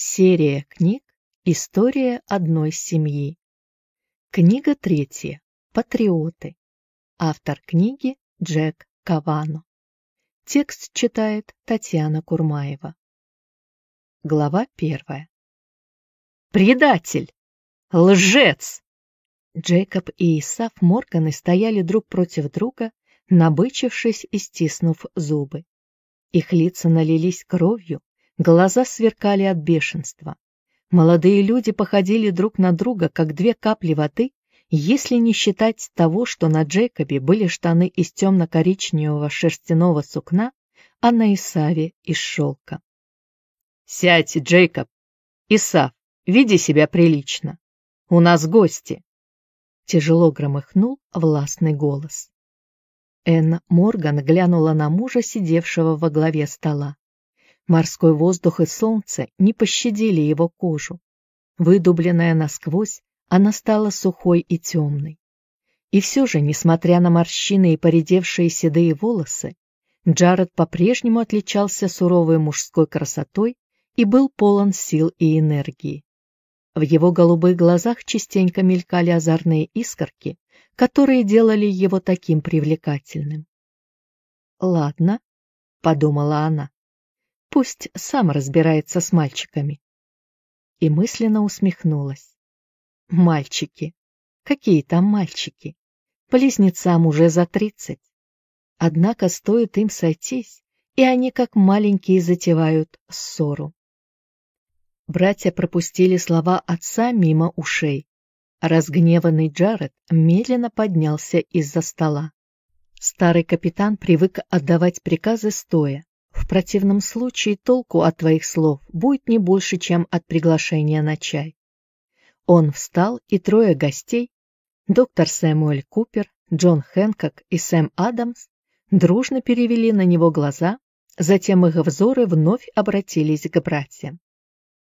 Серия книг «История одной семьи». Книга третья. Патриоты. Автор книги Джек Кавано. Текст читает Татьяна Курмаева. Глава первая. «Предатель! Лжец!» Джейкоб и Исаф Морганы стояли друг против друга, набычившись и стиснув зубы. Их лица налились кровью, Глаза сверкали от бешенства. Молодые люди походили друг на друга, как две капли воды, если не считать того, что на Джейкобе были штаны из темно-коричневого шерстяного сукна, а на Исаве из шелка. «Сядь, Джейкоб! Исав, веди себя прилично! У нас гости!» Тяжело громыхнул властный голос. Энн Морган глянула на мужа, сидевшего во главе стола. Морской воздух и солнце не пощадили его кожу. Выдубленная насквозь, она стала сухой и темной. И все же, несмотря на морщины и поредевшие седые волосы, Джаред по-прежнему отличался суровой мужской красотой и был полон сил и энергии. В его голубых глазах частенько мелькали озорные искорки, которые делали его таким привлекательным. «Ладно», — подумала она, Пусть сам разбирается с мальчиками. И мысленно усмехнулась. Мальчики. Какие там мальчики? Близнецам уже за тридцать. Однако стоит им сойтись, и они как маленькие затевают ссору. Братья пропустили слова отца мимо ушей. Разгневанный Джаред медленно поднялся из-за стола. Старый капитан привык отдавать приказы стоя, в противном случае толку от твоих слов будет не больше, чем от приглашения на чай. Он встал, и трое гостей, доктор Сэмуэль Купер, Джон Хэнкок и Сэм Адамс, дружно перевели на него глаза, затем их взоры вновь обратились к братьям.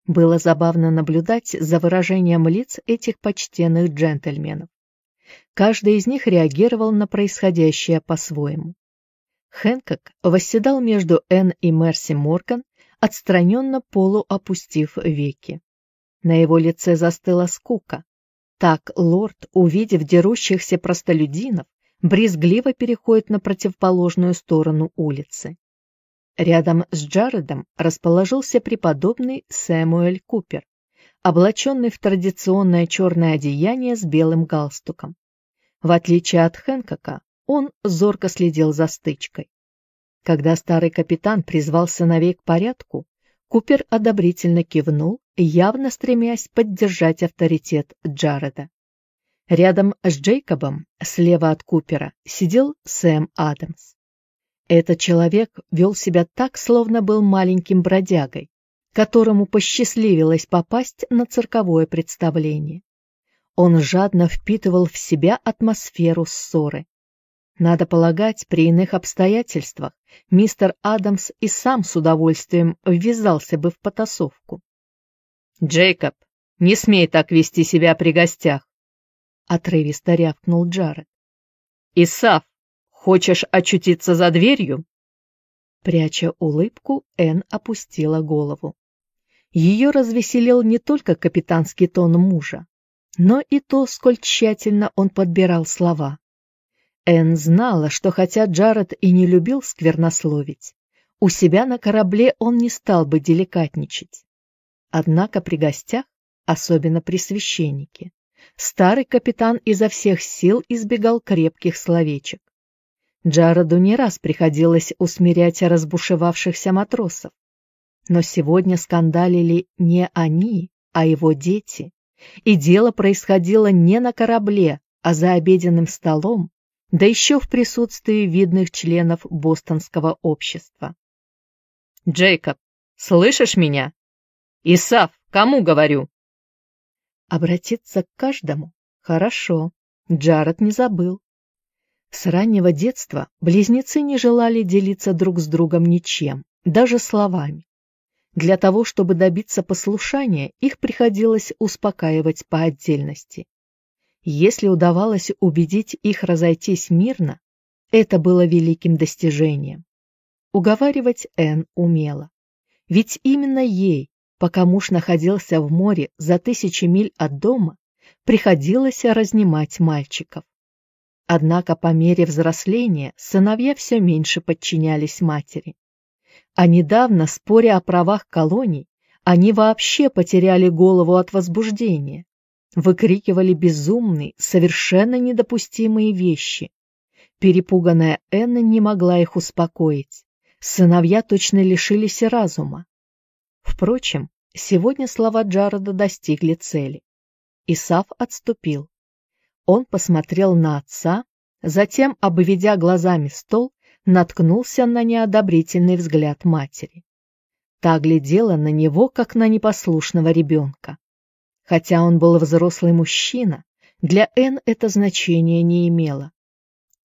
Было забавно наблюдать за выражением лиц этих почтенных джентльменов. Каждый из них реагировал на происходящее по-своему. Хэнкок восседал между Энн и Мерси Морган, отстраненно полуопустив веки. На его лице застыла скука. Так лорд, увидев дерущихся простолюдинов, брезгливо переходит на противоположную сторону улицы. Рядом с Джаредом расположился преподобный Сэмуэль Купер, облаченный в традиционное черное одеяние с белым галстуком. В отличие от Хэнкока, он зорко следил за стычкой. Когда старый капитан призвал сыновей к порядку, Купер одобрительно кивнул, явно стремясь поддержать авторитет Джареда. Рядом с Джейкобом, слева от Купера, сидел Сэм Адамс. Этот человек вел себя так, словно был маленьким бродягой, которому посчастливилось попасть на цирковое представление. Он жадно впитывал в себя атмосферу ссоры, надо полагать, при иных обстоятельствах мистер Адамс и сам с удовольствием ввязался бы в потасовку. «Джейкоб, не смей так вести себя при гостях!» — отрывисто рявкнул Джаред. «Исав, хочешь очутиться за дверью?» Пряча улыбку, Энн опустила голову. Ее развеселил не только капитанский тон мужа, но и то, сколь тщательно он подбирал слова. Энн знала, что хотя Джаред и не любил сквернословить, у себя на корабле он не стал бы деликатничать. Однако при гостях, особенно при священнике, старый капитан изо всех сил избегал крепких словечек. Джареду не раз приходилось усмирять разбушевавшихся матросов. Но сегодня скандалили не они, а его дети. И дело происходило не на корабле, а за обеденным столом, да еще в присутствии видных членов бостонского общества. «Джейкоб, слышишь меня? Исав, кому говорю?» Обратиться к каждому? Хорошо, Джаред не забыл. С раннего детства близнецы не желали делиться друг с другом ничем, даже словами. Для того, чтобы добиться послушания, их приходилось успокаивать по отдельности. Если удавалось убедить их разойтись мирно, это было великим достижением. Уговаривать Энн умела. Ведь именно ей, пока муж находился в море за тысячи миль от дома, приходилось разнимать мальчиков. Однако по мере взросления сыновья все меньше подчинялись матери. А недавно, споря о правах колоний, они вообще потеряли голову от возбуждения, выкрикивали безумные, совершенно недопустимые вещи. Перепуганная Энна не могла их успокоить. Сыновья точно лишились разума. Впрочем, сегодня слова Джарода достигли цели. Исаф отступил. Он посмотрел на отца, затем, обведя глазами стол, наткнулся на неодобрительный взгляд матери. Та глядела на него, как на непослушного ребенка. Хотя он был взрослый мужчина, для Н это значение не имело.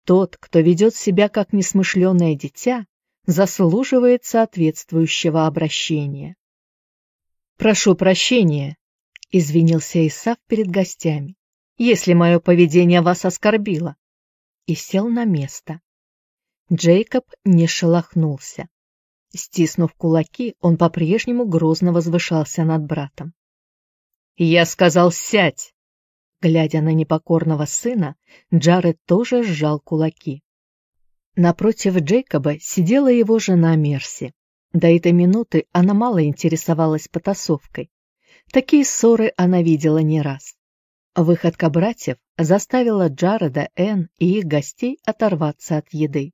Тот, кто ведет себя как несмышленое дитя, заслуживает соответствующего обращения. «Прошу прощения», — извинился Исав перед гостями, «если мое поведение вас оскорбило», и сел на место. Джейкоб не шелохнулся. Стиснув кулаки, он по-прежнему грозно возвышался над братом. «Я сказал, сядь!» Глядя на непокорного сына, Джаред тоже сжал кулаки. Напротив Джейкоба сидела его жена Мерси. До этой минуты она мало интересовалась потасовкой. Такие ссоры она видела не раз. Выходка братьев заставила Джареда, Энн и их гостей оторваться от еды.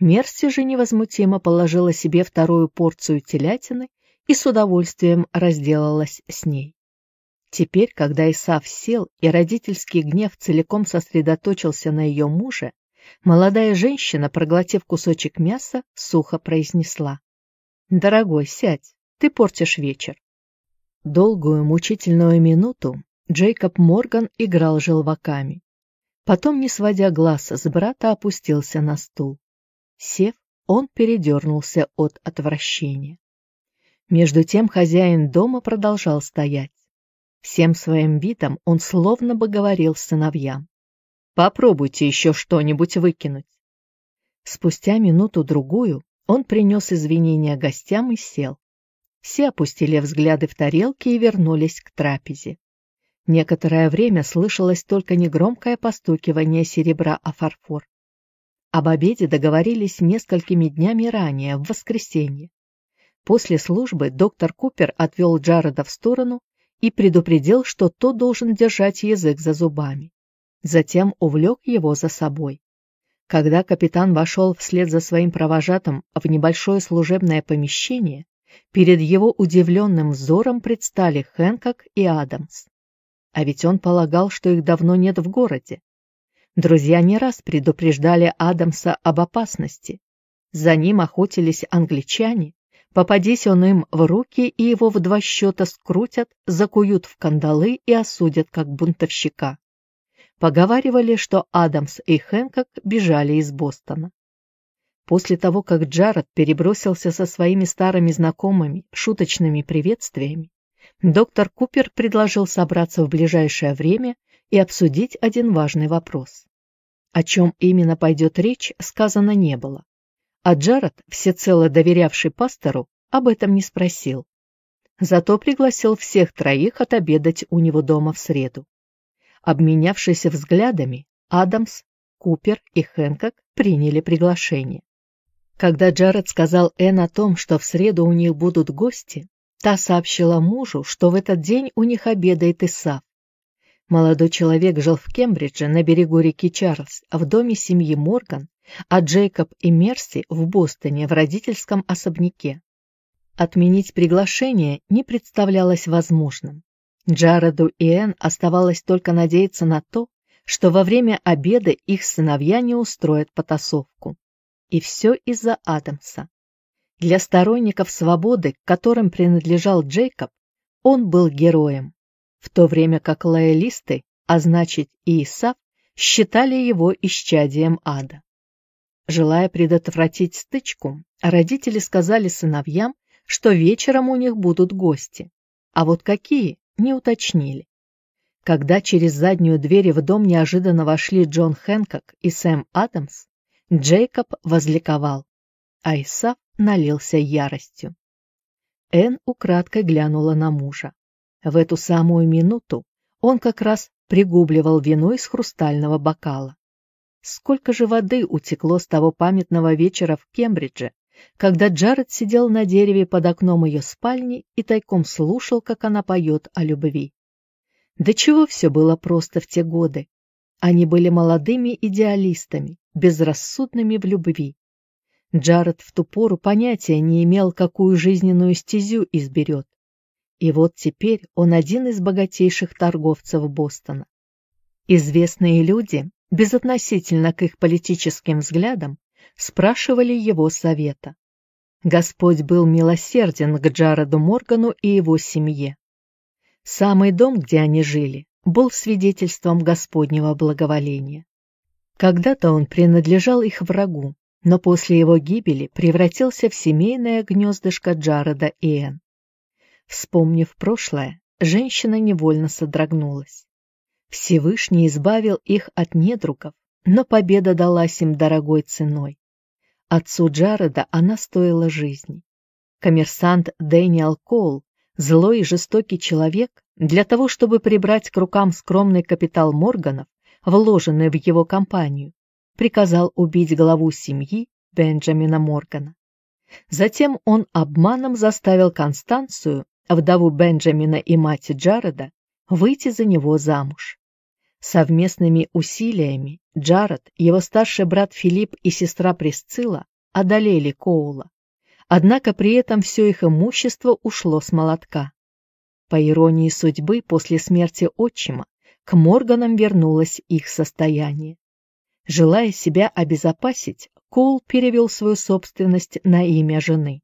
Мерси же невозмутимо положила себе вторую порцию телятины и с удовольствием разделалась с ней. Теперь, когда Исав сел и родительский гнев целиком сосредоточился на ее муже, молодая женщина, проглотив кусочек мяса, сухо произнесла. «Дорогой, сядь, ты портишь вечер». Долгую мучительную минуту Джейкоб Морган играл желваками. Потом, не сводя глаз с брата, опустился на стул. Сев, он передернулся от отвращения. Между тем хозяин дома продолжал стоять. Всем своим видом он словно бы говорил сыновьям. «Попробуйте еще что-нибудь выкинуть». Спустя минуту-другую он принес извинения гостям и сел. Все опустили взгляды в тарелки и вернулись к трапезе. Некоторое время слышалось только негромкое постукивание серебра о фарфор. Об обеде договорились несколькими днями ранее, в воскресенье. После службы доктор Купер отвел Джареда в сторону и предупредил, что тот должен держать язык за зубами. Затем увлек его за собой. Когда капитан вошел вслед за своим провожатым в небольшое служебное помещение, перед его удивленным взором предстали Хэнкок и Адамс. А ведь он полагал, что их давно нет в городе. Друзья не раз предупреждали Адамса об опасности. За ним охотились англичане. Попадись он им в руки, и его в два счета скрутят, закуют в кандалы и осудят как бунтовщика. Поговаривали, что Адамс и Хэнкок бежали из Бостона. После того, как Джаред перебросился со своими старыми знакомыми шуточными приветствиями, доктор Купер предложил собраться в ближайшее время и обсудить один важный вопрос. О чем именно пойдет речь, сказано не было. А Джаред, всецело доверявший пастору, об этом не спросил. Зато пригласил всех троих отобедать у него дома в среду. Обменявшись взглядами, Адамс, Купер и Хэнкок приняли приглашение. Когда Джаред сказал Энн о том, что в среду у них будут гости, та сообщила мужу, что в этот день у них обедает Исаф, Молодой человек жил в Кембридже на берегу реки Чарльз, в доме семьи Морган, а Джейкоб и Мерси в Бостоне в родительском особняке. Отменить приглашение не представлялось возможным. Джареду и Энн оставалось только надеяться на то, что во время обеда их сыновья не устроят потасовку. И все из-за Адамса. Для сторонников свободы, которым принадлежал Джейкоб, он был героем в то время как лоялисты, а значит и Исав, считали его исчадием ада. Желая предотвратить стычку, родители сказали сыновьям, что вечером у них будут гости, а вот какие, не уточнили. Когда через заднюю дверь в дом неожиданно вошли Джон Хэнкок и Сэм Адамс, Джейкоб возликовал, а Исав налился яростью. Энн украдкой глянула на мужа. В эту самую минуту он как раз пригубливал вино из хрустального бокала. Сколько же воды утекло с того памятного вечера в Кембридже, когда Джаред сидел на дереве под окном ее спальни и тайком слушал, как она поет о любви. До чего все было просто в те годы. Они были молодыми идеалистами, безрассудными в любви. Джаред в ту пору понятия не имел, какую жизненную стезю изберет. И вот теперь он один из богатейших торговцев Бостона. Известные люди, безотносительно к их политическим взглядам, спрашивали его совета. Господь был милосерден к Джареду Моргану и его семье. Самый дом, где они жили, был свидетельством Господнего благоволения. Когда-то он принадлежал их врагу, но после его гибели превратился в семейное гнездышко Джареда и Энн. Вспомнив прошлое, женщина невольно содрогнулась. Всевышний избавил их от недругов, но победа далась им дорогой ценой. Отцу Джареда она стоила жизни. Коммерсант Дэниел Коул, злой и жестокий человек, для того, чтобы прибрать к рукам скромный капитал Морганов, вложенный в его компанию, приказал убить главу семьи Бенджамина Моргана. Затем он обманом заставил Констанцию, вдову Бенджамина и мать Джареда, выйти за него замуж. Совместными усилиями Джаред, его старший брат Филипп и сестра Присцилла одолели Коула. Однако при этом все их имущество ушло с молотка. По иронии судьбы, после смерти отчима к Морганам вернулось их состояние. Желая себя обезопасить, Коул перевел свою собственность на имя жены.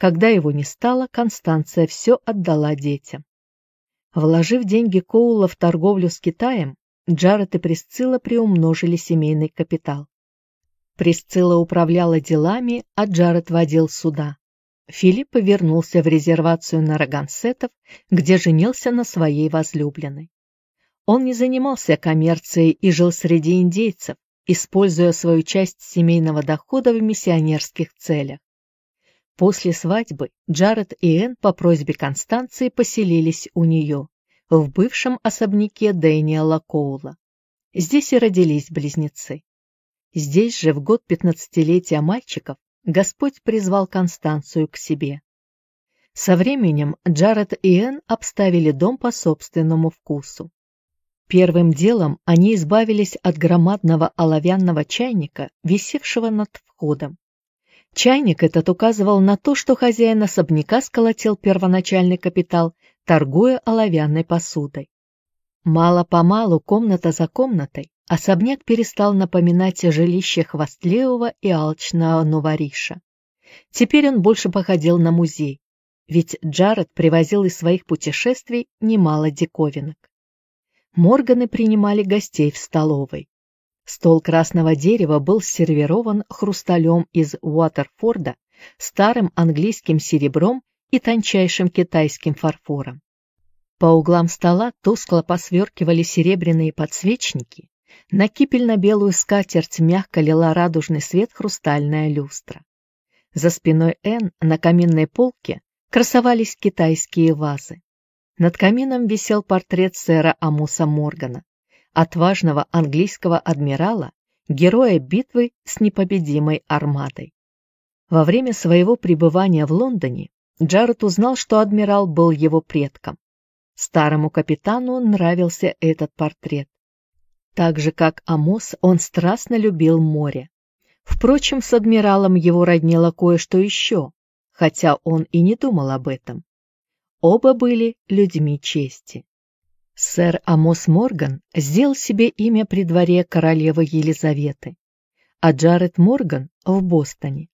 Когда его не стало, Констанция все отдала детям. Вложив деньги Коула в торговлю с Китаем, Джаред и Присцилла приумножили семейный капитал. Присцилла управляла делами, а Джаред водил суда. Филипп вернулся в резервацию нарагансетов, где женился на своей возлюбленной. Он не занимался коммерцией и жил среди индейцев, используя свою часть семейного дохода в миссионерских целях. После свадьбы Джаред и Энн по просьбе Констанции поселились у нее в бывшем особняке Дэниела Коула. Здесь и родились близнецы. Здесь же в год пятнадцатилетия мальчиков Господь призвал Констанцию к себе. Со временем Джаред и Энн обставили дом по собственному вкусу. Первым делом они избавились от громадного оловянного чайника, висевшего над входом. Чайник этот указывал на то, что хозяин особняка сколотил первоначальный капитал торгуя оловянной посудой. Мало-помалу, комната за комнатой, особняк перестал напоминать жилище хвастливого и алчного новориша. Теперь он больше походил на музей, ведь Джаред привозил из своих путешествий немало диковинок. Морганы принимали гостей в столовой. Стол красного дерева был сервирован хрусталем из Уотерфорда, старым английским серебром и тончайшим китайским фарфором. По углам стола тускло посверкивали серебряные подсвечники, на кипельно-белую скатерть мягко лила радужный свет хрустальная люстра. За спиной Н на каминной полке красовались китайские вазы. Над камином висел портрет сэра Амуса Моргана, отважного английского адмирала, героя битвы с непобедимой армадой. Во время своего пребывания в Лондоне Джаред узнал, что адмирал был его предком. Старому капитану нравился этот портрет. Так же, как Амос, он страстно любил море. Впрочем, с адмиралом его роднило кое-что еще, хотя он и не думал об этом. Оба были людьми чести. Сэр Амос Морган сделал себе имя при дворе королевы Елизаветы, а Джаред Морган в Бостоне.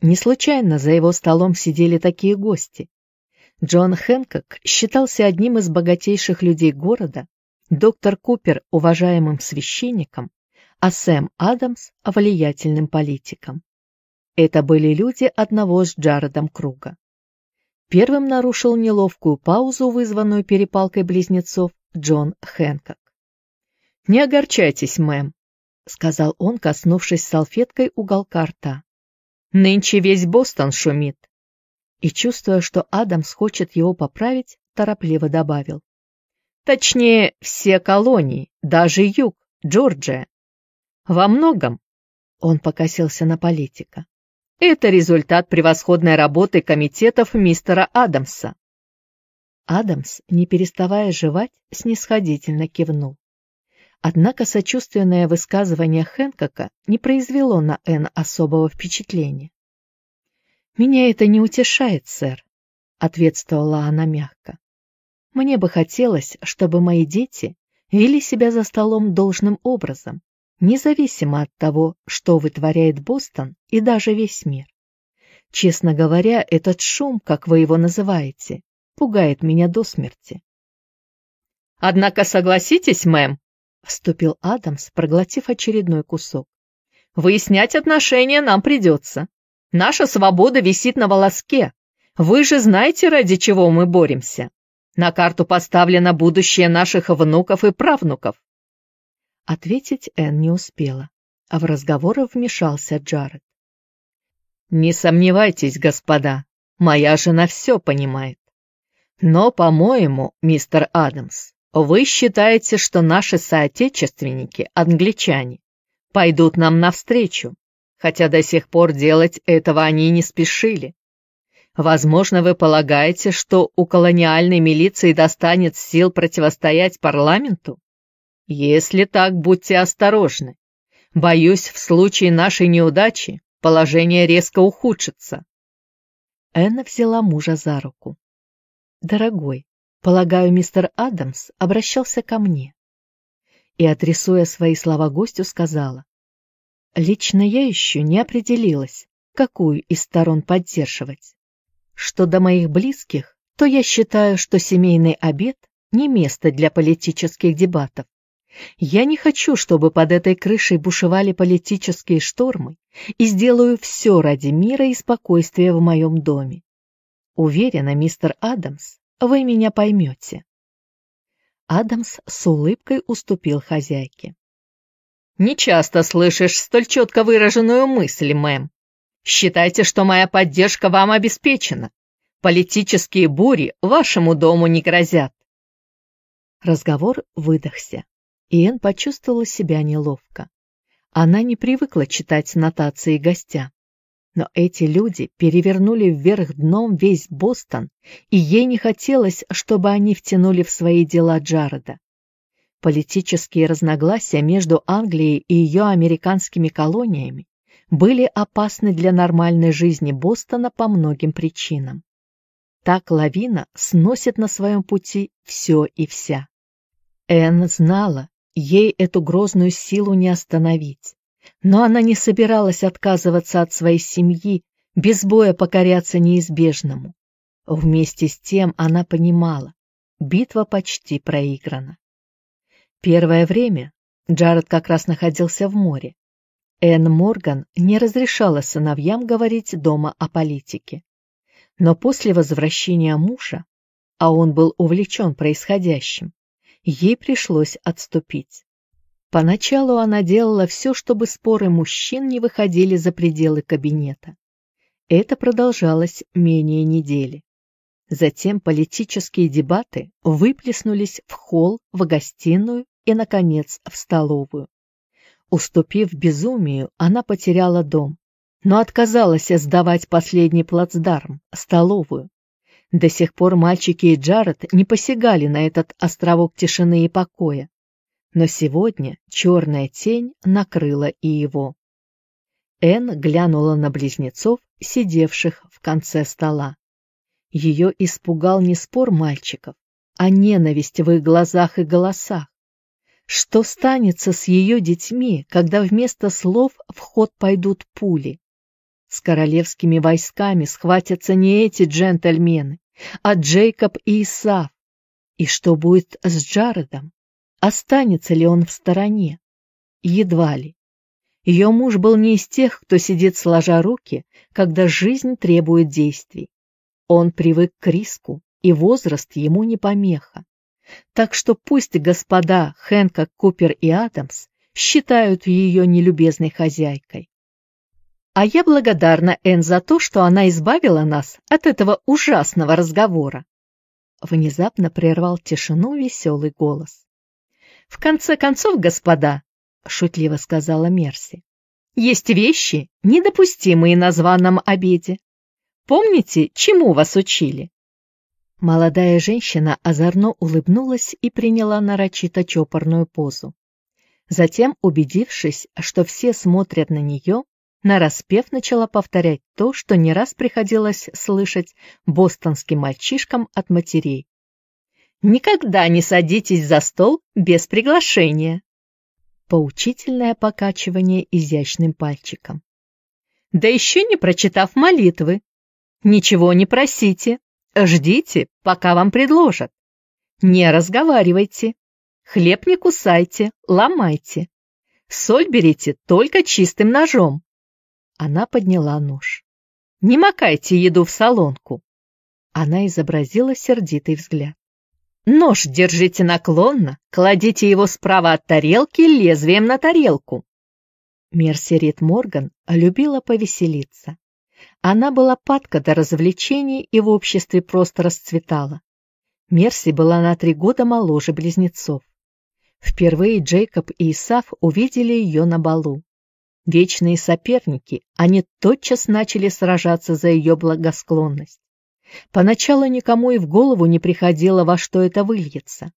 Не случайно за его столом сидели такие гости. Джон Хэнкок считался одним из богатейших людей города, доктор Купер – уважаемым священником, а Сэм Адамс – влиятельным политиком. Это были люди одного с Джаредом круга. Первым нарушил неловкую паузу, вызванную перепалкой близнецов, Джон Хэнкок. «Не огорчайтесь, мэм», — сказал он, коснувшись салфеткой уголка рта. Нынче весь Бостон шумит. и, чувствуя, что Адамс хочет его поправить, торопливо добавил. Точнее, все колонии, даже юг, Джорджия. Во многом, он покосился на политика, это результат превосходной работы комитетов мистера Адамса. Адамс, не переставая жевать, снисходительно кивнул. Однако сочувственное высказывание Хэнкока не произвело на Энн особого впечатления. «Меня это не утешает, сэр», — ответствовала она мягко. «Мне бы хотелось, чтобы мои дети вели себя за столом должным образом, независимо от того, что вытворяет Бостон и даже весь мир. Честно говоря, этот шум, как вы его называете, пугает меня до смерти. «Однако согласитесь, мэм», — вступил Адамс, проглотив очередной кусок. «Выяснять отношения нам придется. Наша свобода висит на волоске. Вы же знаете, ради чего мы боремся. На карту поставлено будущее наших внуков и правнуков». Ответить Энн не успела, а в разговор вмешался Джаред. «Не сомневайтесь, господа, моя жена все понимает. Но, по-моему, мистер Адамс, вы считаете, что наши соотечественники, англичане, пойдут нам навстречу, хотя до сих пор делать этого они не спешили. Возможно, вы полагаете, что у колониальной милиции достанет сил противостоять парламенту? Если так, будьте осторожны. Боюсь, в случае нашей неудачи положение резко ухудшится. Энна взяла мужа за руку. «Дорогой, полагаю, мистер Адамс обращался ко мне». И, адресуя свои слова гостю, сказала. «Лично я еще не определилась, какую из сторон поддерживать. Что до моих близких, то я считаю, что семейный обед не место для политических дебатов. Я не хочу, чтобы под этой крышей бушевали политические штормы, и сделаю все ради мира и спокойствия в моем доме. Уверена, мистер Адамс, вы меня поймете. Адамс с улыбкой уступил хозяйке. «Не часто слышишь столь четко выраженную мысль, мэм. Считайте, что моя поддержка вам обеспечена. Политические бури вашему дому не грозят». Разговор выдохся, и Энн почувствовала себя неловко. Она не привыкла читать нотации гостя. Но эти люди перевернули вверх дном весь Бостон, и ей не хотелось, чтобы они втянули в свои дела Джареда. Политические разногласия между Англией и ее американскими колониями были опасны для нормальной жизни Бостона по многим причинам. Так лавина сносит на своем пути все и вся. Энн знала, ей эту грозную силу не остановить. Но она не собиралась отказываться от своей семьи, без боя покоряться неизбежному. Вместе с тем она понимала, битва почти проиграна. Первое время Джаред как раз находился в море. Энн Морган не разрешала сыновьям говорить дома о политике. Но после возвращения мужа, а он был увлечен происходящим, ей пришлось отступить. Поначалу она делала все, чтобы споры мужчин не выходили за пределы кабинета. Это продолжалось менее недели. Затем политические дебаты выплеснулись в холл, в гостиную и, наконец, в столовую. Уступив безумию, она потеряла дом, но отказалась сдавать последний плацдарм, столовую. До сих пор мальчики и Джаред не посягали на этот островок тишины и покоя, но сегодня черная тень накрыла и его. Энн глянула на близнецов, сидевших в конце стола. Ее испугал не спор мальчиков, а ненависть в их глазах и голосах. Что станется с ее детьми, когда вместо слов в ход пойдут пули? С королевскими войсками схватятся не эти джентльмены, а Джейкоб и Исаф. И что будет с Джаредом? Останется ли он в стороне? Едва ли. Ее муж был не из тех, кто сидит сложа руки, когда жизнь требует действий. Он привык к риску, и возраст ему не помеха. Так что пусть господа Хэнкок, Купер и Адамс считают ее нелюбезной хозяйкой. А я благодарна Энн за то, что она избавила нас от этого ужасного разговора. Внезапно прервал тишину веселый голос. «В конце концов, господа», — шутливо сказала Мерси, «есть вещи, недопустимые на званом обеде. Помните, чему вас учили?» Молодая женщина озорно улыбнулась и приняла нарочито чопорную позу. Затем, убедившись, что все смотрят на нее, нараспев начала повторять то, что не раз приходилось слышать бостонским мальчишкам от матерей. «Никогда не садитесь за стол без приглашения!» Поучительное покачивание изящным пальчиком. «Да еще не прочитав молитвы! Ничего не просите, ждите, пока вам предложат. Не разговаривайте, хлеб не кусайте, ломайте. Соль берите только чистым ножом. Она подняла нож. «Не макайте еду в солонку!» Она изобразила сердитый взгляд. «Нож держите наклонно, кладите его справа от тарелки лезвием на тарелку». Мерси Рид Морган любила повеселиться. Она была падка до развлечений и в обществе просто расцветала. Мерси была на три года моложе близнецов. Впервые Джейкоб и Исаф увидели ее на балу. Вечные соперники, они тотчас начали сражаться за ее благосклонность. Поначалу никому и в голову не приходило, во что это выльется.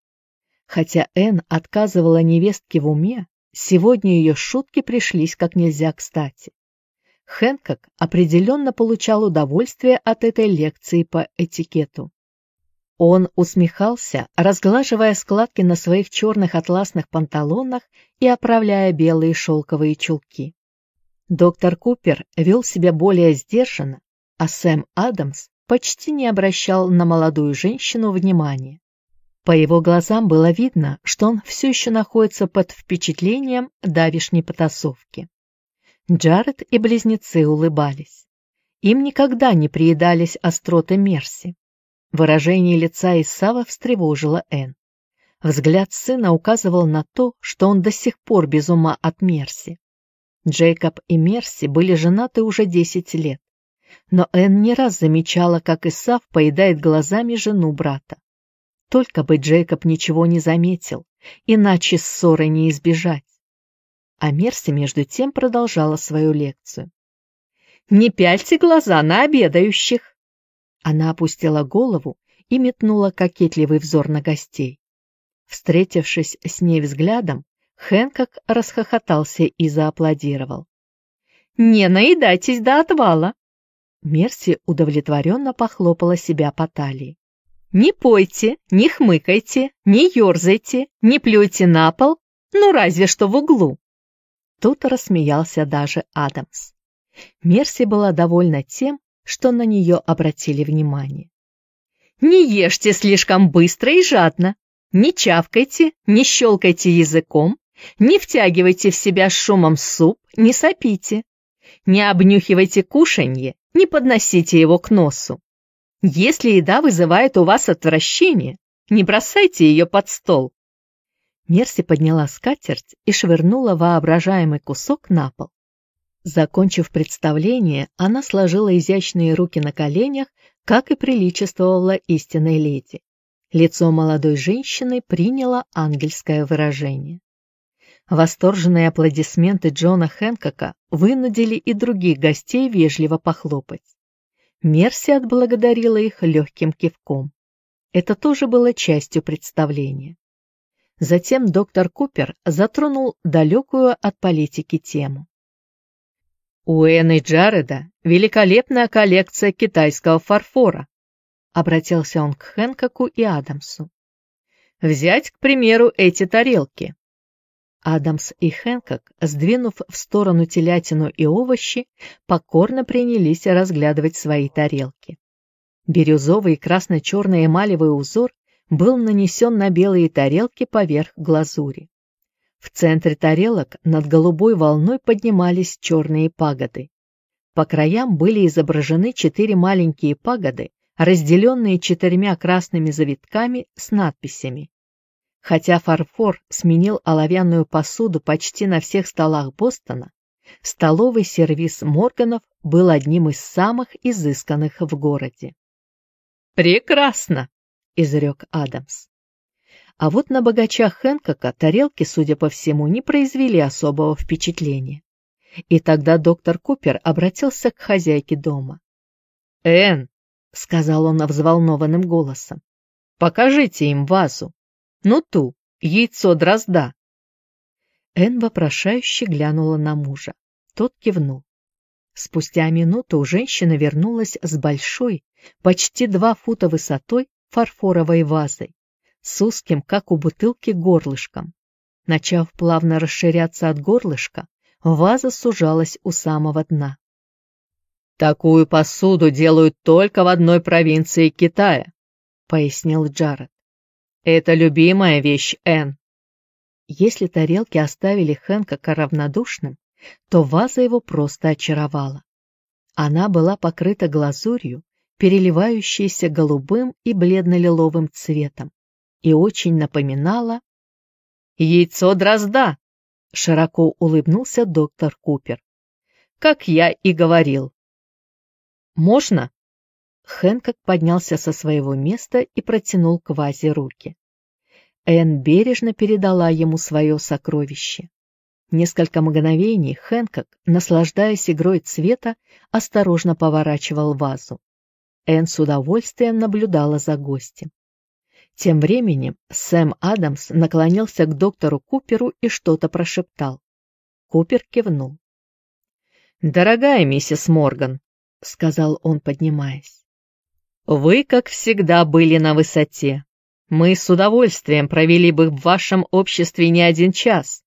Хотя Энн отказывала невестке в уме, сегодня ее шутки пришлись как нельзя кстати. Хэнкок определенно получал удовольствие от этой лекции по этикету. Он усмехался, разглаживая складки на своих черных атласных панталонах и оправляя белые шелковые чулки. Доктор Купер вел себя более сдержанно, а Сэм Адамс почти не обращал на молодую женщину внимания. По его глазам было видно, что он все еще находится под впечатлением давишней потасовки. Джаред и близнецы улыбались. Им никогда не приедались остроты Мерси. Выражение лица Исава встревожило Энн. Взгляд сына указывал на то, что он до сих пор без ума от Мерси. Джейкоб и Мерси были женаты уже десять лет, но Энн не раз замечала, как Исав поедает глазами жену брата. Только бы Джейкоб ничего не заметил, иначе ссоры не избежать. А Мерси между тем продолжала свою лекцию. «Не пяльте глаза на обедающих!» Она опустила голову и метнула кокетливый взор на гостей. Встретившись с ней взглядом, Хэнкок расхохотался и зааплодировал. «Не наедайтесь до отвала!» Мерси удовлетворенно похлопала себя по талии. «Не пойте, не хмыкайте, не ерзайте, не плюйте на пол, ну разве что в углу!» Тут рассмеялся даже Адамс. Мерси была довольна тем, что на нее обратили внимание. «Не ешьте слишком быстро и жадно, не чавкайте, не щелкайте языком, не втягивайте в себя шумом суп, не сопите, не обнюхивайте кушанье, не подносите его к носу. Если еда вызывает у вас отвращение, не бросайте ее под стол». Мерси подняла скатерть и швырнула воображаемый кусок на пол. Закончив представление, она сложила изящные руки на коленях, как и приличествовала истинной леди. Лицо молодой женщины приняло ангельское выражение. Восторженные аплодисменты Джона Хэнкока вынудили и других гостей вежливо похлопать. Мерси отблагодарила их легким кивком. Это тоже было частью представления. Затем доктор Купер затронул далекую от политики тему. У Энны Джареда великолепная коллекция китайского фарфора, обратился он к Хэнкоку и Адамсу. Взять, к примеру, эти тарелки. Адамс и Хэнкок, сдвинув в сторону телятину и овощи, покорно принялись разглядывать свои тарелки. Бирюзовый красно-черный эмалевый узор был нанесен на белые тарелки поверх глазури. В центре тарелок над голубой волной поднимались черные пагоды. По краям были изображены четыре маленькие пагоды, разделенные четырьмя красными завитками с надписями. Хотя фарфор сменил оловянную посуду почти на всех столах Бостона, столовый сервиз Морганов был одним из самых изысканных в городе. «Прекрасно!» — изрек Адамс. А вот на богача Хэнкока тарелки, судя по всему, не произвели особого впечатления. И тогда доктор Купер обратился к хозяйке дома. «Энн», — сказал он взволнованным голосом, — «покажите им вазу. Ну ту, яйцо дрозда». Энн вопрошающе глянула на мужа. Тот кивнул. Спустя минуту женщина вернулась с большой, почти два фута высотой, фарфоровой вазой, с узким, как у бутылки, горлышком. Начав плавно расширяться от горлышка, ваза сужалась у самого дна. «Такую посуду делают только в одной провинции Китая», — пояснил Джаред. «Это любимая вещь Энн». Если тарелки оставили Хэнкока равнодушным, то ваза его просто очаровала. Она была покрыта глазурью, переливающейся голубым и бледно-лиловым цветом, и очень напоминала «Яйцо дрозда!» — широко улыбнулся доктор Купер. «Как я и говорил». «Можно?» Хэнкок поднялся со своего места и протянул к вазе руки. Энн бережно передала ему свое сокровище. Несколько мгновений Хэнкок, наслаждаясь игрой цвета, осторожно поворачивал вазу. Энн с удовольствием наблюдала за гостем. Тем временем Сэм Адамс наклонился к доктору Куперу и что-то прошептал. Купер кивнул. «Дорогая миссис Морган», — сказал он, поднимаясь, — «вы, как всегда, были на высоте. Мы с удовольствием провели бы в вашем обществе не один час,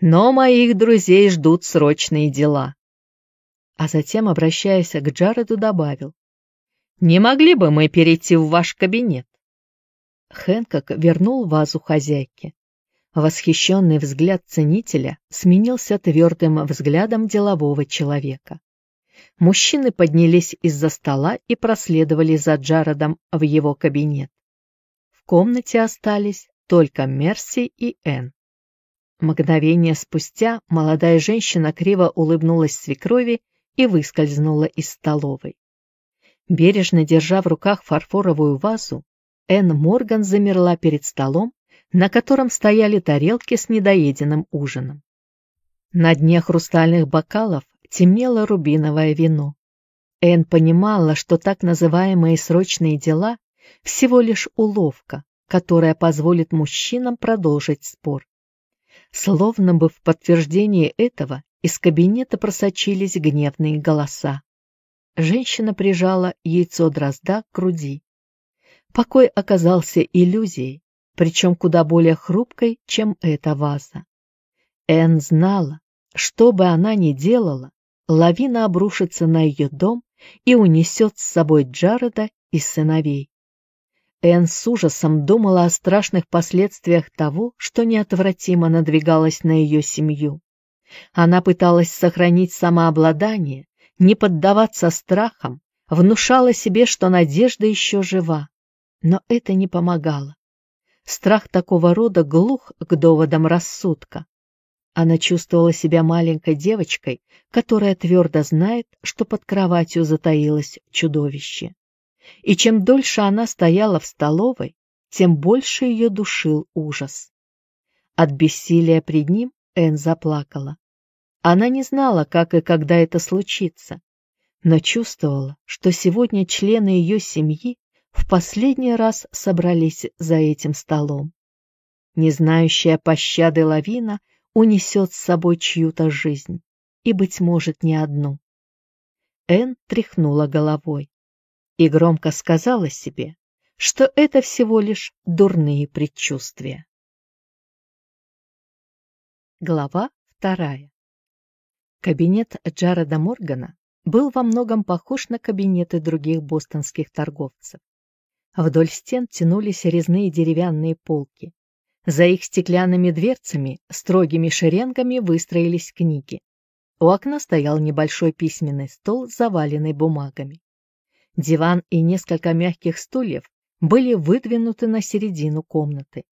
но моих друзей ждут срочные дела. А затем, обращаясь к Джареду, добавил, «Не могли бы мы перейти в ваш кабинет?» Хэнкок вернул вазу хозяйке. Восхищенный взгляд ценителя сменился твердым взглядом делового человека. Мужчины поднялись из-за стола и проследовали за Джаредом в его кабинет комнате остались только Мерси и Энн. Мгновение спустя молодая женщина криво улыбнулась свекрови и выскользнула из столовой. Бережно держа в руках фарфоровую вазу, Энн Морган замерла перед столом, на котором стояли тарелки с недоеденным ужином. На дне хрустальных бокалов темнело рубиновое вино. Энн понимала, что так называемые срочные дела всего лишь уловка, которая позволит мужчинам продолжить спор. Словно бы в подтверждение этого из кабинета просочились гневные голоса. Женщина прижала яйцо дрозда к груди. Покой оказался иллюзией, причем куда более хрупкой, чем эта ваза. Энн знала, что бы она ни делала, лавина обрушится на ее дом и унесет с собой Джареда и сыновей. Энн с ужасом думала о страшных последствиях того, что неотвратимо надвигалось на ее семью. Она пыталась сохранить самообладание, не поддаваться страхам, внушала себе, что надежда еще жива. Но это не помогало. Страх такого рода глух к доводам рассудка. Она чувствовала себя маленькой девочкой, которая твердо знает, что под кроватью затаилось чудовище и чем дольше она стояла в столовой, тем больше ее душил ужас. От бессилия пред ним Энн заплакала. Она не знала, как и когда это случится, но чувствовала, что сегодня члены ее семьи в последний раз собрались за этим столом. Не знающая пощады лавина унесет с собой чью-то жизнь, и, быть может, не одну. Энн тряхнула головой и громко сказала себе, что это всего лишь дурные предчувствия. Глава вторая. Кабинет Джареда Моргана был во многом похож на кабинеты других бостонских торговцев. Вдоль стен тянулись резные деревянные полки. За их стеклянными дверцами строгими шеренгами выстроились книги. У окна стоял небольшой письменный стол, заваленный бумагами. Диван и несколько мягких стульев были выдвинуты на середину комнаты.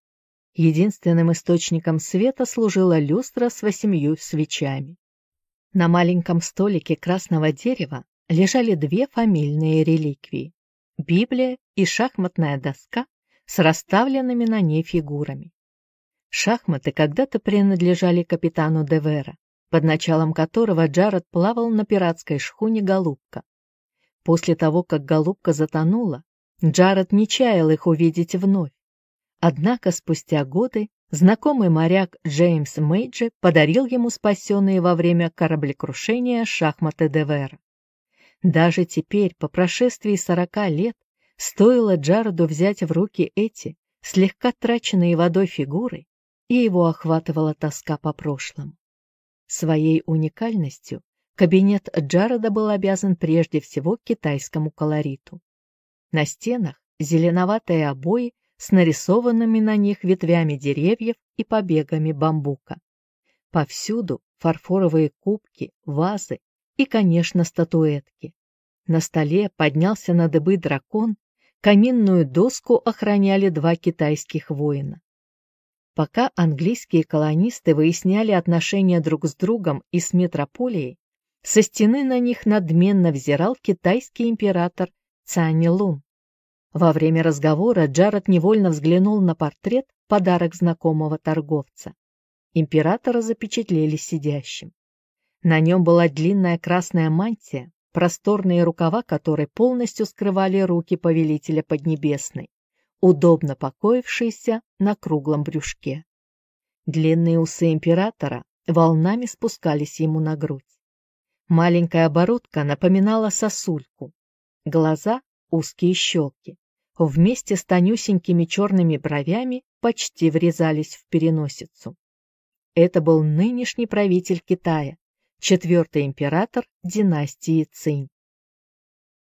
Единственным источником света служила люстра с восемью свечами. На маленьком столике красного дерева лежали две фамильные реликвии – Библия и шахматная доска с расставленными на ней фигурами. Шахматы когда-то принадлежали капитану Девера, под началом которого Джаред плавал на пиратской шхуне «Голубка». После того, как «Голубка» затонула, Джаред не чаял их увидеть вновь. Однако спустя годы знакомый моряк Джеймс Мейджи подарил ему спасенные во время кораблекрушения шахматы Девера. Даже теперь, по прошествии сорока лет, стоило Джареду взять в руки эти, слегка траченные водой фигуры, и его охватывала тоска по прошлому. Своей уникальностью кабинет Джареда был обязан прежде всего китайскому колориту. На стенах зеленоватые обои с нарисованными на них ветвями деревьев и побегами бамбука. Повсюду фарфоровые кубки, вазы и, конечно, статуэтки. На столе поднялся на дыбы дракон, каминную доску охраняли два китайских воина. Пока английские колонисты выясняли отношения друг с другом и с метрополией, со стены на них надменно взирал китайский император Цани Лун. Во время разговора Джаред невольно взглянул на портрет, подарок знакомого торговца. Императора запечатлели сидящим. На нем была длинная красная мантия, просторные рукава которой полностью скрывали руки повелителя Поднебесной удобно покоившийся на круглом брюшке. Длинные усы императора волнами спускались ему на грудь. Маленькая оборотка напоминала сосульку. Глаза — узкие щелки. Вместе с тонюсенькими черными бровями почти врезались в переносицу. Это был нынешний правитель Китая, четвертый император династии Цинь.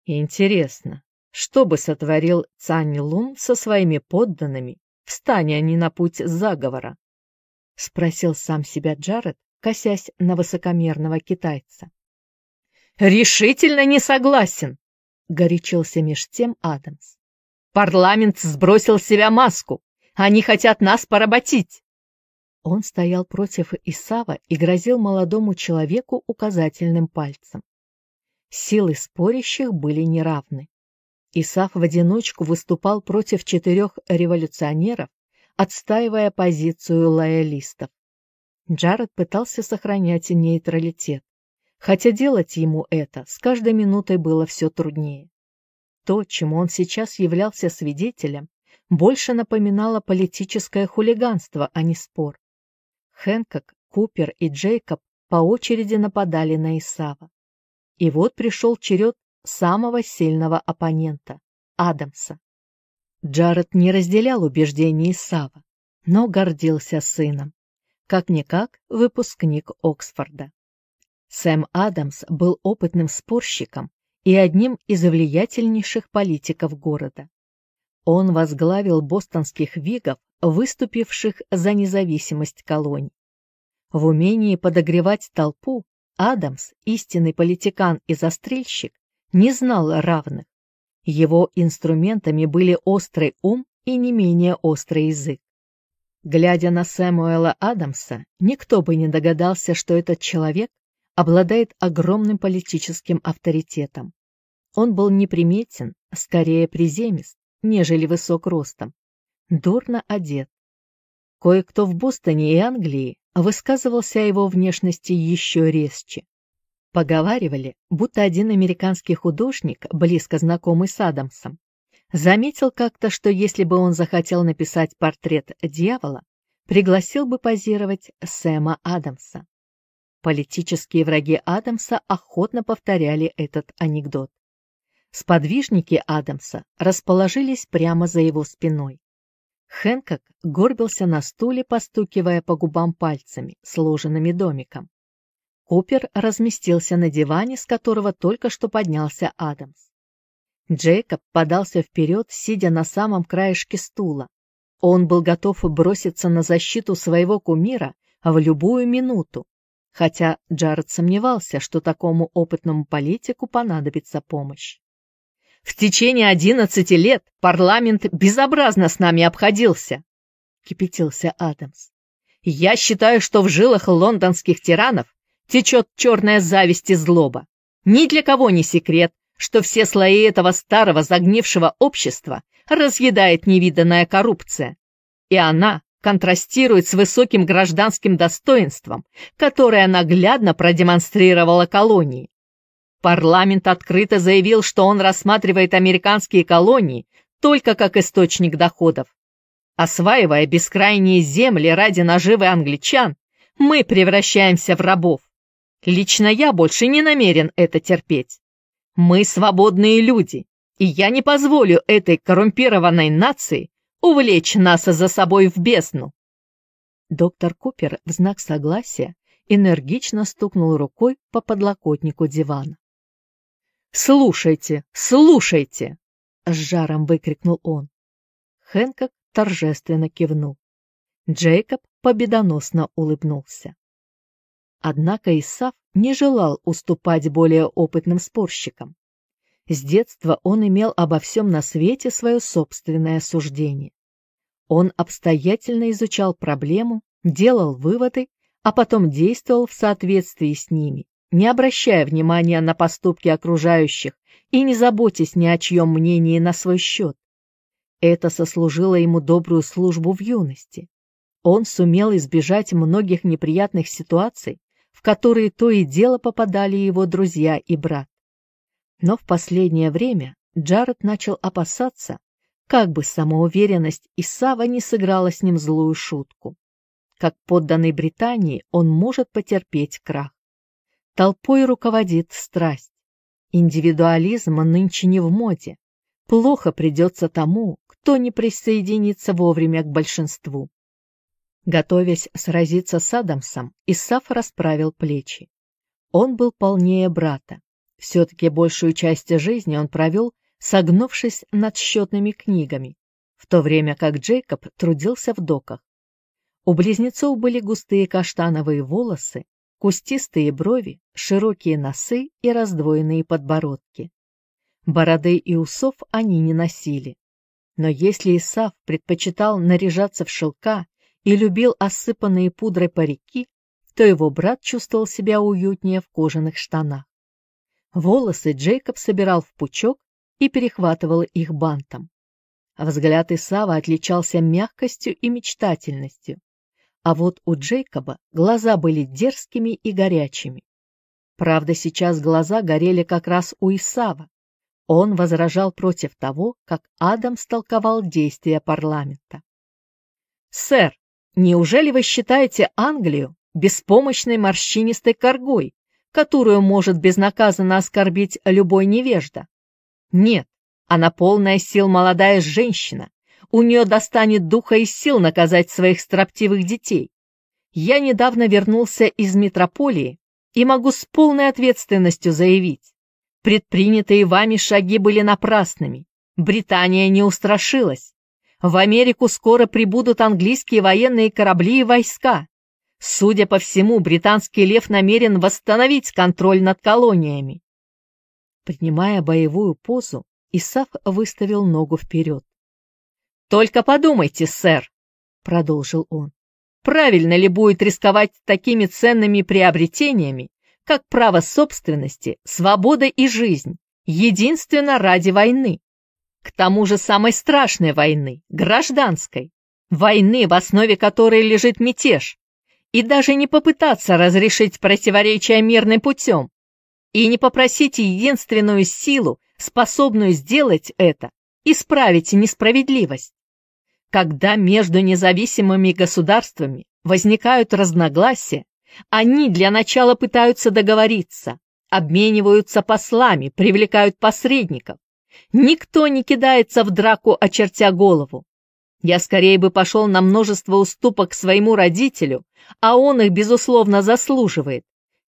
Интересно, что бы сотворил Цань Лун со своими подданными, встань они на путь заговора? — спросил сам себя Джаред, косясь на высокомерного китайца. «Решительно не согласен!» — горячился меж тем Адамс. «Парламент сбросил с себя маску! Они хотят нас поработить!» Он стоял против Исава и грозил молодому человеку указательным пальцем. Силы спорящих были неравны. Исаф в одиночку выступал против четырех революционеров, отстаивая позицию лоялистов. Джаред пытался сохранять нейтралитет, хотя делать ему это с каждой минутой было все труднее. То, чему он сейчас являлся свидетелем, больше напоминало политическое хулиганство, а не спор. Хэнкок, Купер и Джейкоб по очереди нападали на Исава. И вот пришел черед самого сильного оппонента – Адамса. Джаред не разделял убеждений Исава, но гордился сыном. Как-никак выпускник Оксфорда. Сэм Адамс был опытным спорщиком и одним из влиятельнейших политиков города. Он возглавил бостонских вигов, выступивших за независимость колоний. В умении подогревать толпу Адамс, истинный политикан и застрельщик, не знал равных. Его инструментами были острый ум и не менее острый язык. Глядя на Сэмуэла Адамса, никто бы не догадался, что этот человек обладает огромным политическим авторитетом. Он был неприметен, скорее приземист, нежели высок ростом, дурно одет. Кое-кто в Бостоне и Англии высказывался о его внешности еще резче. Поговаривали, будто один американский художник, близко знакомый с Адамсом, заметил как-то, что если бы он захотел написать портрет дьявола, пригласил бы позировать Сэма Адамса. Политические враги Адамса охотно повторяли этот анекдот. Сподвижники Адамса расположились прямо за его спиной. Хэнкок горбился на стуле, постукивая по губам пальцами, сложенными домиком. Купер разместился на диване, с которого только что поднялся Адамс. Джейкоб подался вперед, сидя на самом краешке стула. Он был готов броситься на защиту своего кумира в любую минуту, хотя Джаред сомневался, что такому опытному политику понадобится помощь. «В течение одиннадцати лет парламент безобразно с нами обходился», — кипятился Адамс. «Я считаю, что в жилах лондонских тиранов течет черная зависть и злоба. Ни для кого не секрет, что все слои этого старого загнившего общества разъедает невиданная коррупция. И она контрастирует с высоким гражданским достоинством, которое наглядно продемонстрировала колонии. Парламент открыто заявил, что он рассматривает американские колонии только как источник доходов. Осваивая бескрайние земли ради наживы англичан, мы превращаемся в рабов. Лично я больше не намерен это терпеть. Мы свободные люди, и я не позволю этой коррумпированной нации увлечь нас за собой в бездну. Доктор Купер в знак согласия энергично стукнул рукой по подлокотнику дивана. «Слушайте, слушайте!» — с жаром выкрикнул он. Хэнкок торжественно кивнул. Джейкоб победоносно улыбнулся. Однако Исаф не желал уступать более опытным спорщикам. С детства он имел обо всем на свете свое собственное суждение. Он обстоятельно изучал проблему, делал выводы, а потом действовал в соответствии с ними, не обращая внимания на поступки окружающих и не заботясь ни о чьем мнении на свой счет. Это сослужило ему добрую службу в юности. Он сумел избежать многих неприятных ситуаций, в которые то и дело попадали его друзья и брат. Но в последнее время Джаред начал опасаться, как бы самоуверенность Исава не сыграла с ним злую шутку. Как подданный Британии он может потерпеть крах. Толпой руководит страсть. Индивидуализм нынче не в моде. Плохо придется тому, кто не присоединится вовремя к большинству. Готовясь сразиться с Адамсом, Исаф расправил плечи. Он был полнее брата. Все-таки большую часть жизни он провел, согнувшись над счетными книгами, в то время как Джейкоб трудился в доках. У близнецов были густые каштановые волосы, кустистые брови, широкие носы и раздвоенные подбородки. Бороды и усов они не носили. Но если Исаф предпочитал наряжаться в шелка и любил осыпанные пудрой парики, то его брат чувствовал себя уютнее в кожаных штанах. Волосы Джейкоб собирал в пучок и перехватывал их бантом. Взгляд Исава отличался мягкостью и мечтательностью, а вот у Джейкоба глаза были дерзкими и горячими. Правда, сейчас глаза горели как раз у Исава. Он возражал против того, как Адам столковал действия парламента. «Сэр, Неужели вы считаете Англию беспомощной морщинистой коргой, которую может безнаказанно оскорбить любой невежда? Нет, она полная сил молодая женщина. У нее достанет духа и сил наказать своих строптивых детей. Я недавно вернулся из метрополии и могу с полной ответственностью заявить, предпринятые вами шаги были напрасными. Британия не устрашилась. В Америку скоро прибудут английские военные корабли и войска. Судя по всему, британский лев намерен восстановить контроль над колониями. Принимая боевую позу, Исаф выставил ногу вперед. «Только подумайте, сэр», — продолжил он, «правильно ли будет рисковать такими ценными приобретениями, как право собственности, свобода и жизнь, единственно ради войны? К тому же самой страшной войны, гражданской, войны, в основе которой лежит мятеж, и даже не попытаться разрешить противоречия мирным путем, и не попросить единственную силу, способную сделать это, исправить несправедливость. Когда между независимыми государствами возникают разногласия, они для начала пытаются договориться, обмениваются послами, привлекают посредников, Никто не кидается в драку, очертя голову. Я скорее бы пошел на множество уступок своему родителю, а он их, безусловно, заслуживает,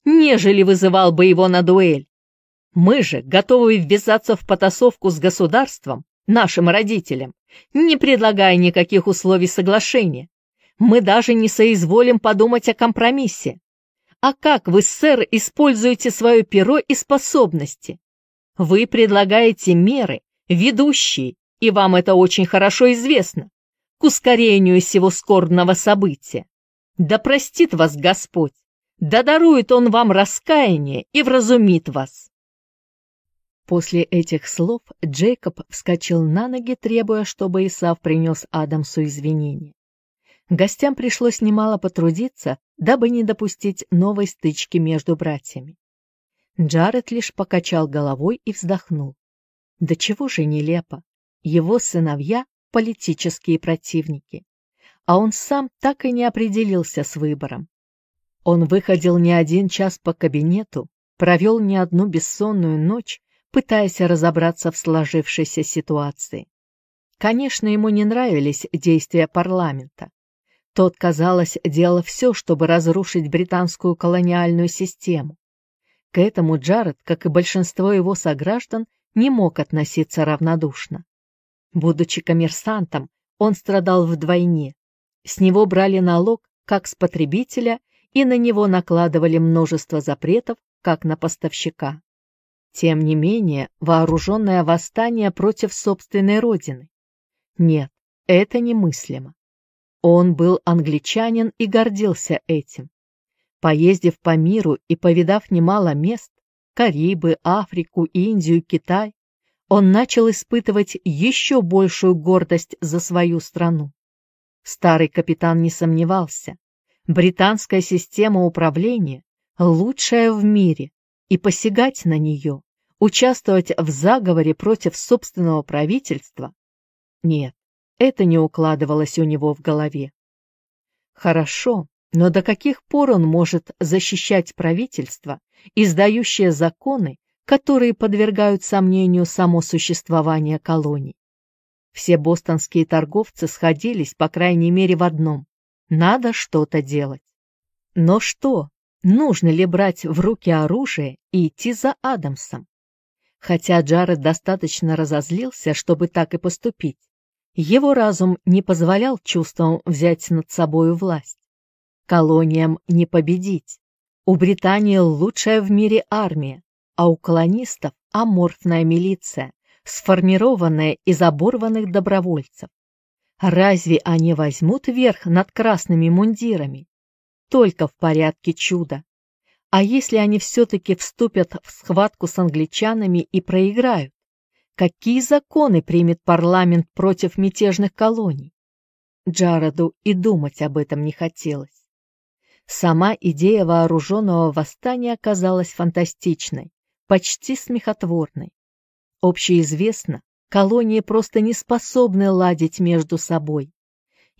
нежели вызывал бы его на дуэль. Мы же готовы ввязаться в потасовку с государством, нашим родителям, не предлагая никаких условий соглашения. Мы даже не соизволим подумать о компромиссе. А как вы, сэр, используете свое перо и способности? Вы предлагаете меры, ведущие, и вам это очень хорошо известно, к ускорению сего скорбного события. Да простит вас Господь, Да дарует он вам раскаяние и вразумит вас. После этих слов Джейкоб вскочил на ноги, требуя, чтобы Исав принес Адамсу извинения. Гостям пришлось немало потрудиться, дабы не допустить новой стычки между братьями. Джаред лишь покачал головой и вздохнул. Да чего же нелепо, его сыновья — политические противники, а он сам так и не определился с выбором. Он выходил не один час по кабинету, провел не одну бессонную ночь, пытаясь разобраться в сложившейся ситуации. Конечно, ему не нравились действия парламента. Тот, казалось, делал все, чтобы разрушить британскую колониальную систему. К этому Джаред, как и большинство его сограждан, не мог относиться равнодушно. Будучи коммерсантом, он страдал вдвойне. С него брали налог как с потребителя и на него накладывали множество запретов, как на поставщика. Тем не менее, вооруженное восстание против собственной родины. Нет, это немыслимо. Он был англичанин и гордился этим. Поездив по миру и повидав немало мест, Карибы, Африку, Индию, Китай, он начал испытывать еще большую гордость за свою страну. Старый капитан не сомневался. Британская система управления лучшая в мире, и посягать на нее, участвовать в заговоре против собственного правительства? Нет, это не укладывалось у него в голове. Хорошо, но до каких пор он может защищать правительство, издающее законы, которые подвергают сомнению само существование колоний? Все бостонские торговцы сходились, по крайней мере, в одном. Надо что-то делать. Но что? Нужно ли брать в руки оружие и идти за Адамсом? Хотя Джаред достаточно разозлился, чтобы так и поступить, его разум не позволял чувствам взять над собою власть. Колониям не победить. У Британии лучшая в мире армия, а у колонистов аморфная милиция, сформированная из оборванных добровольцев. Разве они возьмут верх над красными мундирами? Только в порядке чуда. А если они все-таки вступят в схватку с англичанами и проиграют? Какие законы примет парламент против мятежных колоний? Джароду и думать об этом не хотелось. Сама идея вооруженного восстания оказалась фантастичной, почти смехотворной. Общеизвестно, колонии просто не способны ладить между собой.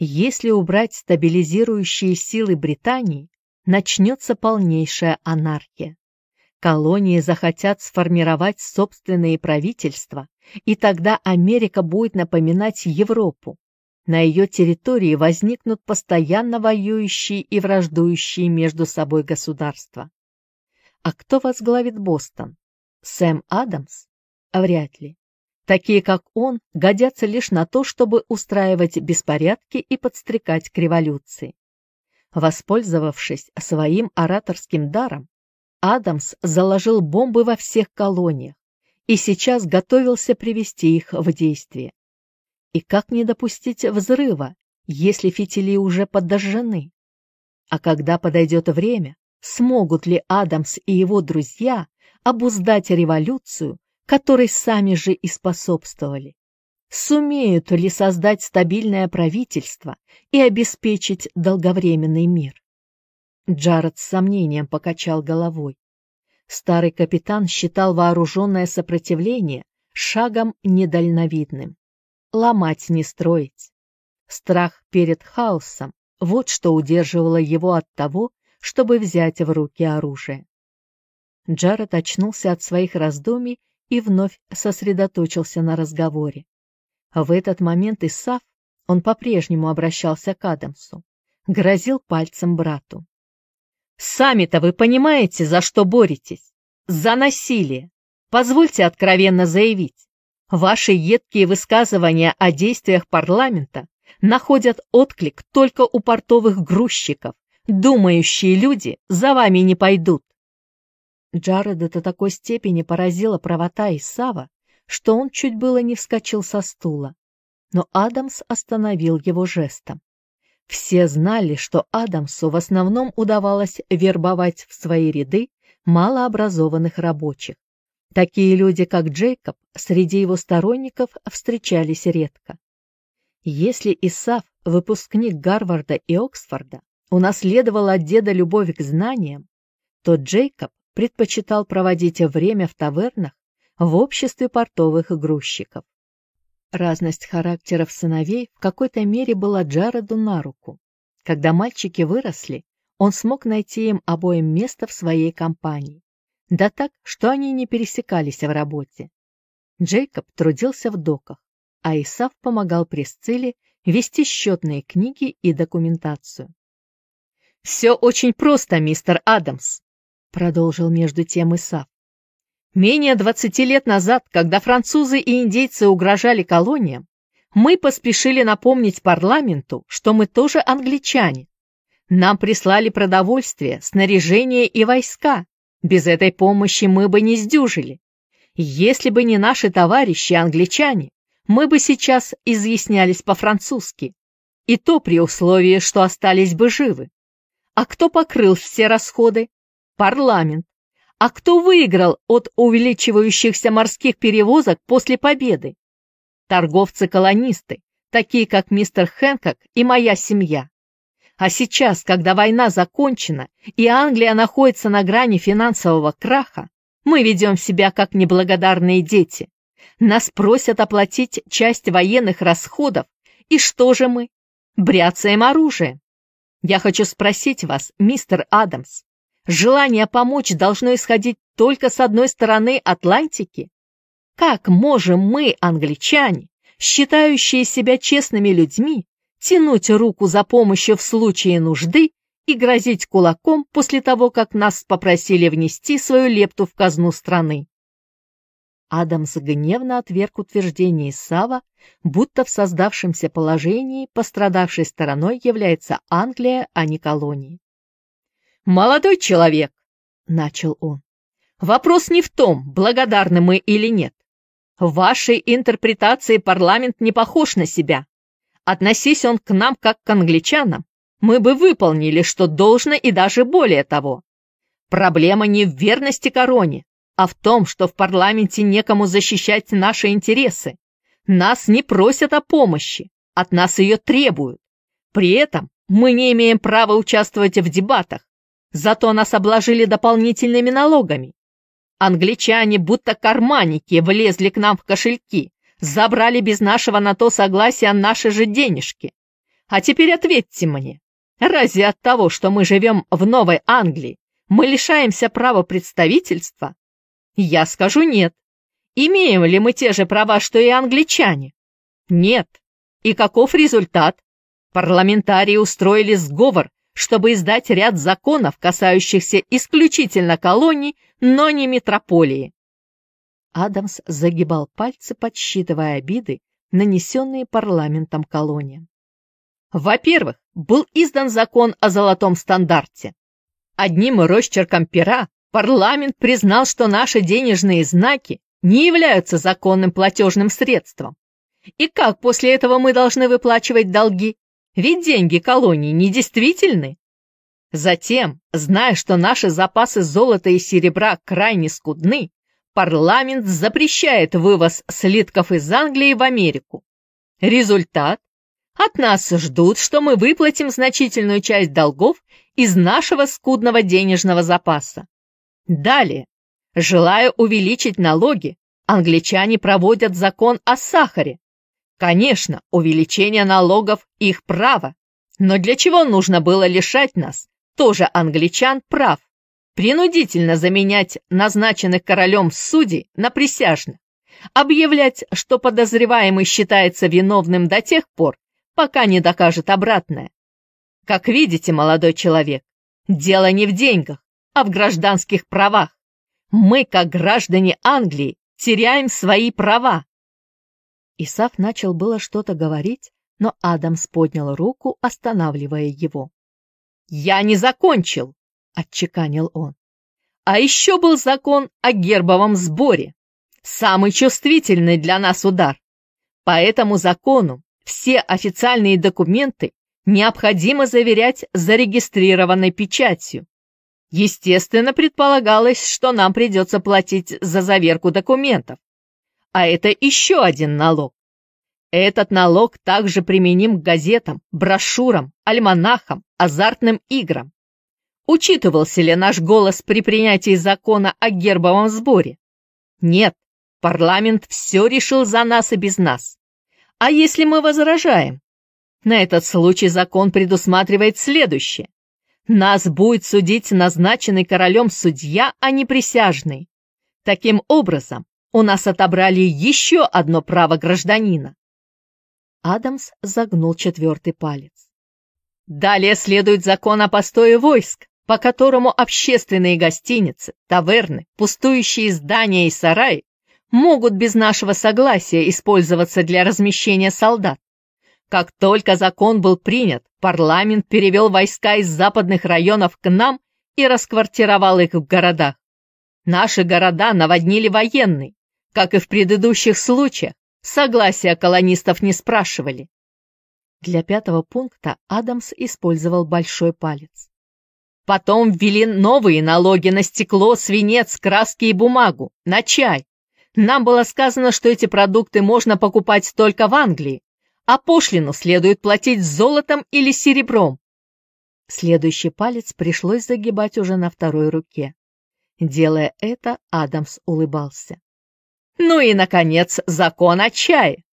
Если убрать стабилизирующие силы Британии, начнется полнейшая анархия. Колонии захотят сформировать собственные правительства, и тогда Америка будет напоминать Европу, на ее территории возникнут постоянно воюющие и враждующие между собой государства. А кто возглавит Бостон? Сэм Адамс? Вряд ли. Такие, как он, годятся лишь на то, чтобы устраивать беспорядки и подстрекать к революции. Воспользовавшись своим ораторским даром, Адамс заложил бомбы во всех колониях и сейчас готовился привести их в действие. И как не допустить взрыва, если фитили уже подожжены? А когда подойдет время, смогут ли Адамс и его друзья обуздать революцию, которой сами же и способствовали? Сумеют ли создать стабильное правительство и обеспечить долговременный мир? Джаред с сомнением покачал головой. Старый капитан считал вооруженное сопротивление шагом недальновидным ломать не строить. Страх перед хаосом — вот что удерживало его от того, чтобы взять в руки оружие. Джаред очнулся от своих раздумий и вновь сосредоточился на разговоре. В этот момент Исаф, он по-прежнему обращался к Адамсу, грозил пальцем брату. «Сами-то вы понимаете, за что боретесь? За насилие! Позвольте откровенно заявить, Ваши едкие высказывания о действиях парламента находят отклик только у портовых грузчиков. Думающие люди за вами не пойдут. Джареда до такой степени поразила правота Исава, что он чуть было не вскочил со стула. Но Адамс остановил его жестом. Все знали, что Адамсу в основном удавалось вербовать в свои ряды малообразованных рабочих. Такие люди, как Джейкоб, среди его сторонников встречались редко. Если Исаф, выпускник Гарварда и Оксфорда, унаследовал от деда любовь к знаниям, то Джейкоб предпочитал проводить время в тавернах в обществе портовых грузчиков. Разность характеров сыновей в какой-то мере была Джареду на руку. Когда мальчики выросли, он смог найти им обоим место в своей компании. Да так, что они не пересекались в работе. Джейкоб трудился в доках, а Исав помогал Пресцилле вести счетные книги и документацию. «Все очень просто, мистер Адамс», — продолжил между тем Исав. Менее 20 лет назад, когда французы и индейцы угрожали колониям, мы поспешили напомнить парламенту, что мы тоже англичане. Нам прислали продовольствие, снаряжение и войска. Без этой помощи мы бы не сдюжили. Если бы не наши товарищи англичане, мы бы сейчас изъяснялись по-французски. И то при условии, что остались бы живы. А кто покрыл все расходы? Парламент. А кто выиграл от увеличивающихся морских перевозок после победы? Торговцы-колонисты, такие как мистер Хэнкок и моя семья. А сейчас, когда война закончена и Англия находится на грани финансового краха, мы ведем себя как неблагодарные дети. Нас просят оплатить часть военных расходов, и что же мы? Бряцаем оружием. Я хочу спросить вас, мистер Адамс, Желание помочь должно исходить только с одной стороны Атлантики. Как можем мы, англичане, считающие себя честными людьми, тянуть руку за помощью в случае нужды и грозить кулаком после того, как нас попросили внести свою лепту в казну страны? Адамс гневно отверг утверждение Сава, будто в создавшемся положении пострадавшей стороной является Англия, а не колония. «Молодой человек», — начал он, — «вопрос не в том, благодарны мы или нет. В вашей интерпретации парламент не похож на себя. Относись он к нам как к англичанам, мы бы выполнили, что должно и даже более того. Проблема не в верности короне, а в том, что в парламенте некому защищать наши интересы. Нас не просят о помощи, от нас ее требуют. При этом мы не имеем права участвовать в дебатах, Зато нас обложили дополнительными налогами. Англичане, будто карманники, влезли к нам в кошельки, забрали без нашего на то согласия наши же денежки. А теперь ответьте мне, разве от того, что мы живем в Новой Англии, мы лишаемся права представительства? Я скажу нет. Имеем ли мы те же права, что и англичане? Нет. И каков результат? Парламентарии устроили сговор чтобы издать ряд законов, касающихся исключительно колоний, но не метрополии. Адамс загибал пальцы, подсчитывая обиды, нанесенные парламентом колониям. Во-первых, был издан закон о золотом стандарте. Одним росчерком пера парламент признал, что наши денежные знаки не являются законным платежным средством. И как после этого мы должны выплачивать долги? Ведь деньги колонии недействительны. Затем, зная, что наши запасы золота и серебра крайне скудны, парламент запрещает вывоз слитков из Англии в Америку. Результат? От нас ждут, что мы выплатим значительную часть долгов из нашего скудного денежного запаса. Далее, желая увеличить налоги, англичане проводят закон о сахаре, Конечно, увеличение налогов – их право. Но для чего нужно было лишать нас, тоже англичан, прав? Принудительно заменять назначенных королем судей на присяжных. Объявлять, что подозреваемый считается виновным до тех пор, пока не докажет обратное. Как видите, молодой человек, дело не в деньгах, а в гражданских правах. Мы, как граждане Англии, теряем свои права. Исаф начал было что-то говорить, но Адамс поднял руку, останавливая его. «Я не закончил!» — отчеканил он. «А еще был закон о гербовом сборе, самый чувствительный для нас удар. По этому закону все официальные документы необходимо заверять зарегистрированной печатью. Естественно, предполагалось, что нам придется платить за заверку документов. А это еще один налог. Этот налог также применим к газетам, брошюрам, альманахам, азартным играм. Учитывался ли наш голос при принятии закона о гербовом сборе? Нет, парламент все решил за нас и без нас. А если мы возражаем? На этот случай закон предусматривает следующее. Нас будет судить назначенный королем судья, а не присяжный. Таким образом, у нас отобрали еще одно право гражданина. Адамс загнул четвертый палец. Далее следует закон о постое войск, по которому общественные гостиницы, таверны, пустующие здания и сараи могут без нашего согласия использоваться для размещения солдат. Как только закон был принят, парламент перевел войска из западных районов к нам и расквартировал их в городах. Наши города наводнили военные, как и в предыдущих случаях, согласия колонистов не спрашивали. Для пятого пункта Адамс использовал большой палец. Потом ввели новые налоги на стекло, свинец, краски и бумагу, на чай. Нам было сказано, что эти продукты можно покупать только в Англии, а пошлину следует платить золотом или серебром. Следующий палец пришлось загибать уже на второй руке. Делая это, Адамс улыбался. Ну и, наконец, закон о чае.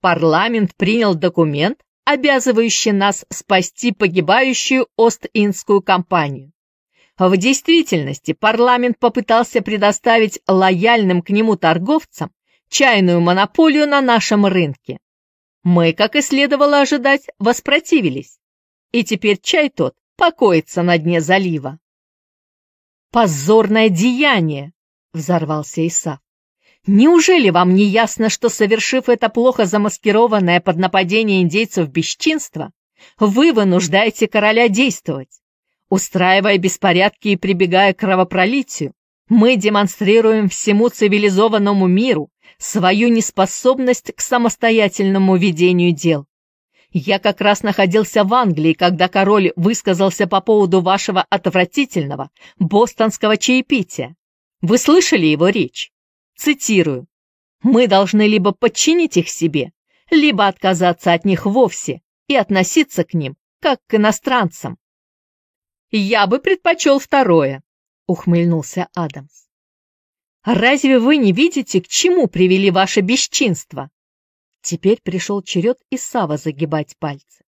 Парламент принял документ, обязывающий нас спасти погибающую Ост-Индскую компанию. В действительности парламент попытался предоставить лояльным к нему торговцам чайную монополию на нашем рынке. Мы, как и следовало ожидать, воспротивились. И теперь чай тот покоится на дне залива. «Позорное деяние!» — взорвался Исаак. «Неужели вам не ясно, что, совершив это плохо замаскированное под нападение индейцев бесчинство, вы вынуждаете короля действовать? Устраивая беспорядки и прибегая к кровопролитию, мы демонстрируем всему цивилизованному миру свою неспособность к самостоятельному ведению дел. Я как раз находился в Англии, когда король высказался по поводу вашего отвратительного бостонского чаепития. Вы слышали его речь? Цитирую. «Мы должны либо подчинить их себе, либо отказаться от них вовсе и относиться к ним, как к иностранцам». «Я бы предпочел второе», — ухмыльнулся Адамс. Разве вы не видите, к чему привели ваше бесчинство? Теперь пришел черед Исава загибать пальцы.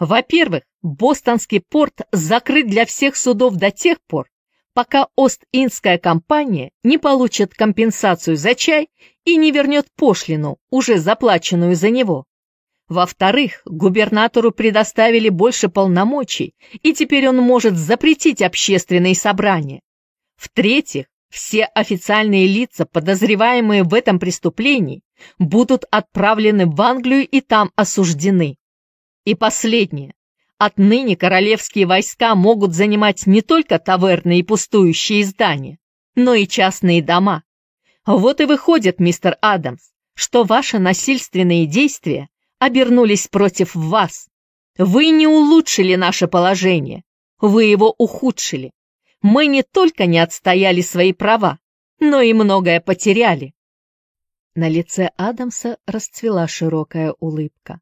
Во-первых, Бостонский порт закрыт для всех судов до тех пор, пока Ост-Индская компания не получит компенсацию за чай и не вернет пошлину, уже заплаченную за него. Во-вторых, губернатору предоставили больше полномочий, и теперь он может запретить общественные собрания. В-третьих, все официальные лица, подозреваемые в этом преступлении, будут отправлены в Англию и там осуждены. И последнее. Отныне королевские войска могут занимать не только таверны и пустующие здания, но и частные дома. Вот и выходит, мистер Адамс, что ваши насильственные действия обернулись против вас. Вы не улучшили наше положение, вы его ухудшили мы не только не отстояли свои права, но и многое потеряли. На лице Адамса расцвела широкая улыбка.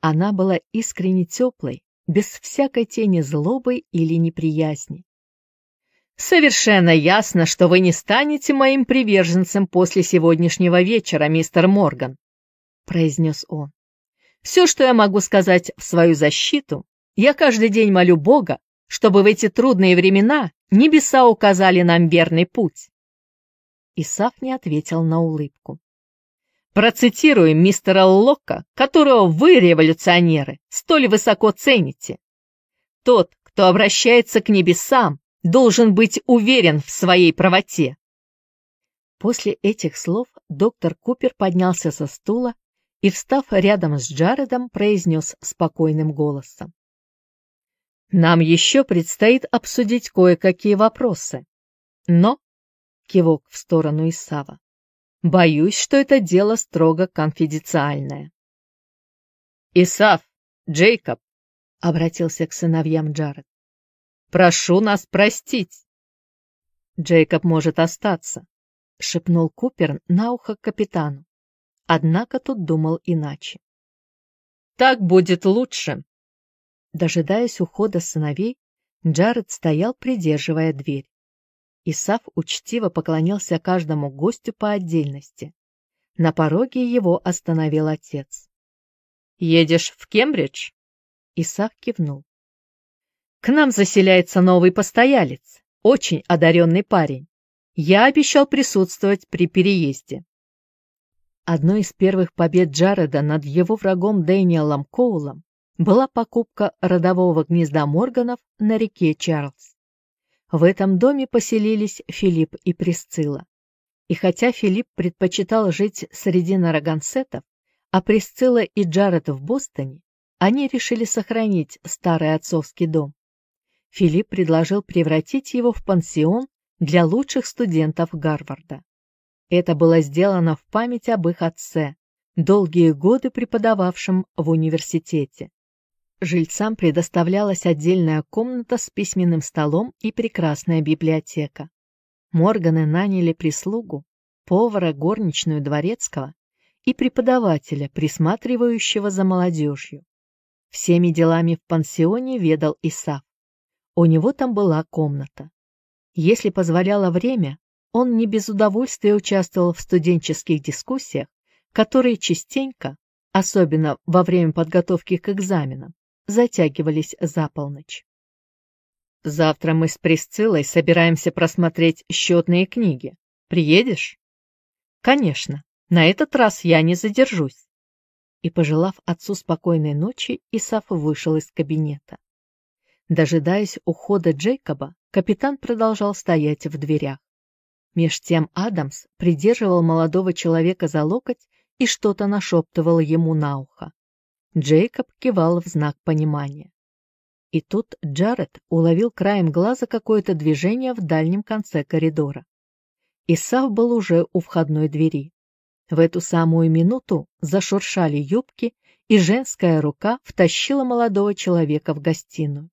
Она была искренне теплой, без всякой тени злобы или неприязни. «Совершенно ясно, что вы не станете моим приверженцем после сегодняшнего вечера, мистер Морган», — произнес он. «Все, что я могу сказать в свою защиту, я каждый день молю Бога, чтобы в эти трудные времена небеса указали нам верный путь. Исаф не ответил на улыбку. Процитируем мистера Локка, которого вы, революционеры, столь высоко цените. Тот, кто обращается к небесам, должен быть уверен в своей правоте. После этих слов доктор Купер поднялся со стула и, встав рядом с Джаредом, произнес спокойным голосом. Нам еще предстоит обсудить кое-какие вопросы. Но, кивок в сторону Исава, боюсь, что это дело строго конфиденциальное. Исав, Джейкоб, — обратился к сыновьям Джаред. «Прошу нас простить». «Джейкоб может остаться», — шепнул Купер на ухо капитану. Однако тот думал иначе. «Так будет лучше». Дожидаясь ухода сыновей, Джаред стоял, придерживая дверь. Исаф учтиво поклонился каждому гостю по отдельности. На пороге его остановил отец. «Едешь в Кембридж?» Исаф кивнул. «К нам заселяется новый постоялец, очень одаренный парень. Я обещал присутствовать при переезде». Одной из первых побед Джареда над его врагом Дэниелом Коулом была покупка родового гнезда Морганов на реке Чарльз. В этом доме поселились Филипп и Присцилла. И хотя Филипп предпочитал жить среди нарагансетов, а Присцилла и Джаред в Бостоне, они решили сохранить старый отцовский дом. Филипп предложил превратить его в пансион для лучших студентов Гарварда. Это было сделано в память об их отце, долгие годы преподававшем в университете. Жильцам предоставлялась отдельная комната с письменным столом и прекрасная библиотека. Морганы наняли прислугу, повара, горничную дворецкого и преподавателя, присматривающего за молодежью. Всеми делами в пансионе ведал Исаф. У него там была комната. Если позволяло время, он не без удовольствия участвовал в студенческих дискуссиях, которые частенько, особенно во время подготовки к экзаменам, затягивались за полночь. «Завтра мы с Присциллой собираемся просмотреть счетные книги. Приедешь?» «Конечно, на этот раз я не задержусь». И, пожелав отцу спокойной ночи, Исаф вышел из кабинета. Дожидаясь ухода Джейкоба, капитан продолжал стоять в дверях. Меж тем Адамс придерживал молодого человека за локоть и что-то нашептывал ему на ухо. Джейкоб кивал в знак понимания. И тут Джаред уловил краем глаза какое-то движение в дальнем конце коридора. Исав был уже у входной двери. В эту самую минуту зашуршали юбки, и женская рука втащила молодого человека в гостиную.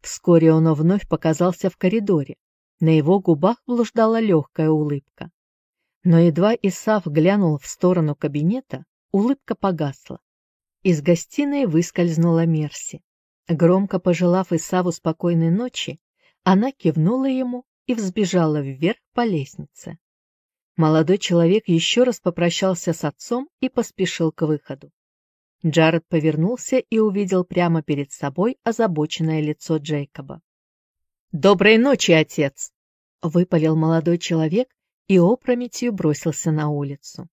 Вскоре он вновь показался в коридоре, на его губах блуждала легкая улыбка. Но едва Исав глянул в сторону кабинета, улыбка погасла. Из гостиной выскользнула Мерси. Громко пожелав Исаву спокойной ночи, она кивнула ему и взбежала вверх по лестнице. Молодой человек еще раз попрощался с отцом и поспешил к выходу. Джаред повернулся и увидел прямо перед собой озабоченное лицо Джейкоба. «Доброй ночи, отец!» — выпалил молодой человек и опрометью бросился на улицу.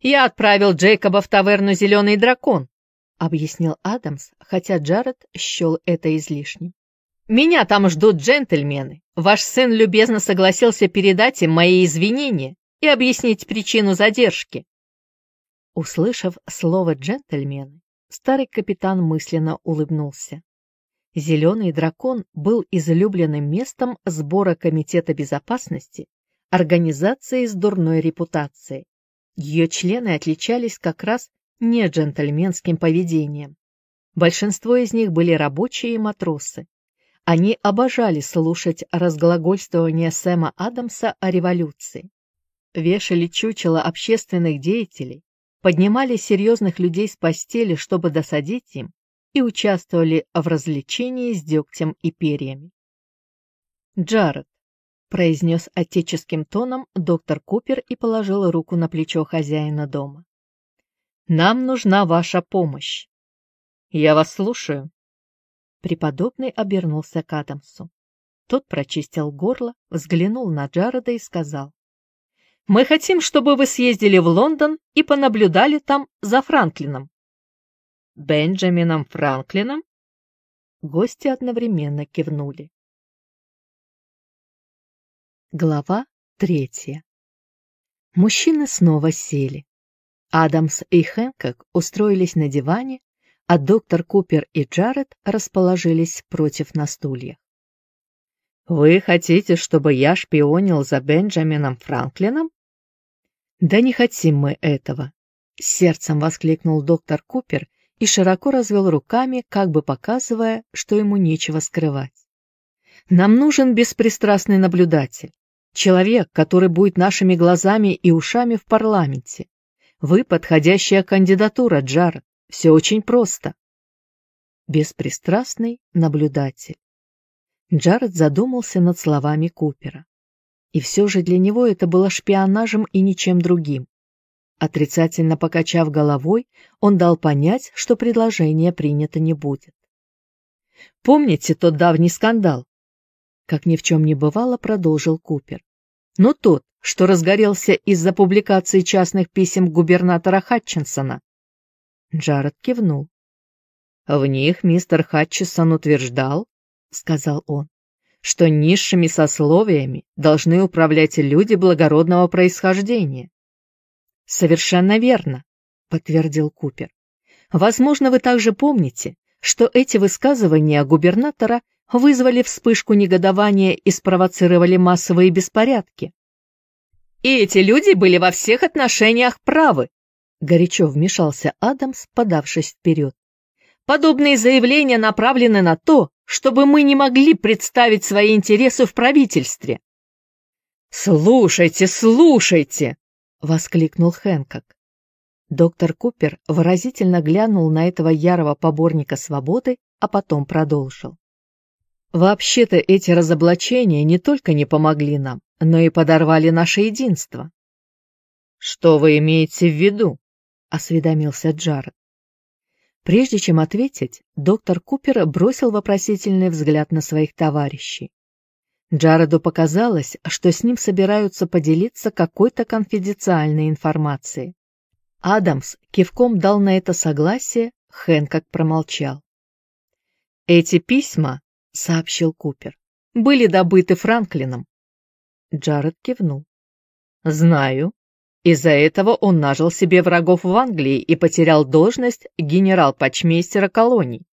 «Я отправил Джейкоба в таверну «Зеленый дракон», — объяснил Адамс, хотя Джаред счел это излишним. «Меня там ждут джентльмены. Ваш сын любезно согласился передать им мои извинения и объяснить причину задержки». Услышав слово «джентльмены», старый капитан мысленно улыбнулся. Зеленый дракон был излюбленным местом сбора Комитета безопасности, организации с дурной репутацией. Ее члены отличались как раз не джентльменским поведением. Большинство из них были рабочие и матросы. Они обожали слушать разглагольствование Сэма Адамса о революции. Вешали чучело общественных деятелей, поднимали серьезных людей с постели, чтобы досадить им, и участвовали в развлечении с дегтем и перьями. «Джаред», — произнес отеческим тоном доктор Купер и положил руку на плечо хозяина дома. «Нам нужна ваша помощь». «Я вас слушаю». Преподобный обернулся к Адамсу. Тот прочистил горло, взглянул на Джареда и сказал. «Мы хотим, чтобы вы съездили в Лондон и понаблюдали там за Франклином. Бенджамином Франклином? Гости одновременно кивнули. Глава третья. Мужчины снова сели. Адамс и Хэнкок устроились на диване, а доктор Купер и Джаред расположились против на стульях. «Вы хотите, чтобы я шпионил за Бенджамином Франклином?» «Да не хотим мы этого», — сердцем воскликнул доктор Купер и широко развел руками, как бы показывая, что ему нечего скрывать. «Нам нужен беспристрастный наблюдатель, человек, который будет нашими глазами и ушами в парламенте. Вы подходящая кандидатура, Джаред, все очень просто». Беспристрастный наблюдатель. Джаред задумался над словами Купера. И все же для него это было шпионажем и ничем другим. Отрицательно покачав головой, он дал понять, что предложение принято не будет. «Помните тот давний скандал?» Как ни в чем не бывало, продолжил Купер. «Ну тот, что разгорелся из-за публикации частных писем губернатора Хатчинсона». Джаред кивнул. «В них мистер Хатчинсон утверждал, — сказал он, — что низшими сословиями должны управлять люди благородного происхождения. «Совершенно верно», — подтвердил Купер. «Возможно, вы также помните, что эти высказывания губернатора вызвали вспышку негодования и спровоцировали массовые беспорядки. «И эти люди были во всех отношениях правы», — горячо вмешался Адамс, подавшись вперед. «Подобные заявления направлены на то, чтобы мы не могли представить свои интересы в правительстве». «Слушайте, слушайте!» — воскликнул Хэнкок. Доктор Купер выразительно глянул на этого ярого поборника свободы, а потом продолжил. «Вообще-то эти разоблачения не только не помогли нам, но и подорвали наше единство». «Что вы имеете в виду?» — осведомился Джаред. Прежде чем ответить, доктор Купер бросил вопросительный взгляд на своих товарищей. Джареду показалось, что с ним собираются поделиться какой-то конфиденциальной информацией. Адамс кивком дал на это согласие, Хэнкок промолчал. «Эти письма, — сообщил Купер, — были добыты Франклином». Джаред кивнул. «Знаю. Из-за этого он нажил себе врагов в Англии и потерял должность генерал-почмейстера колоний».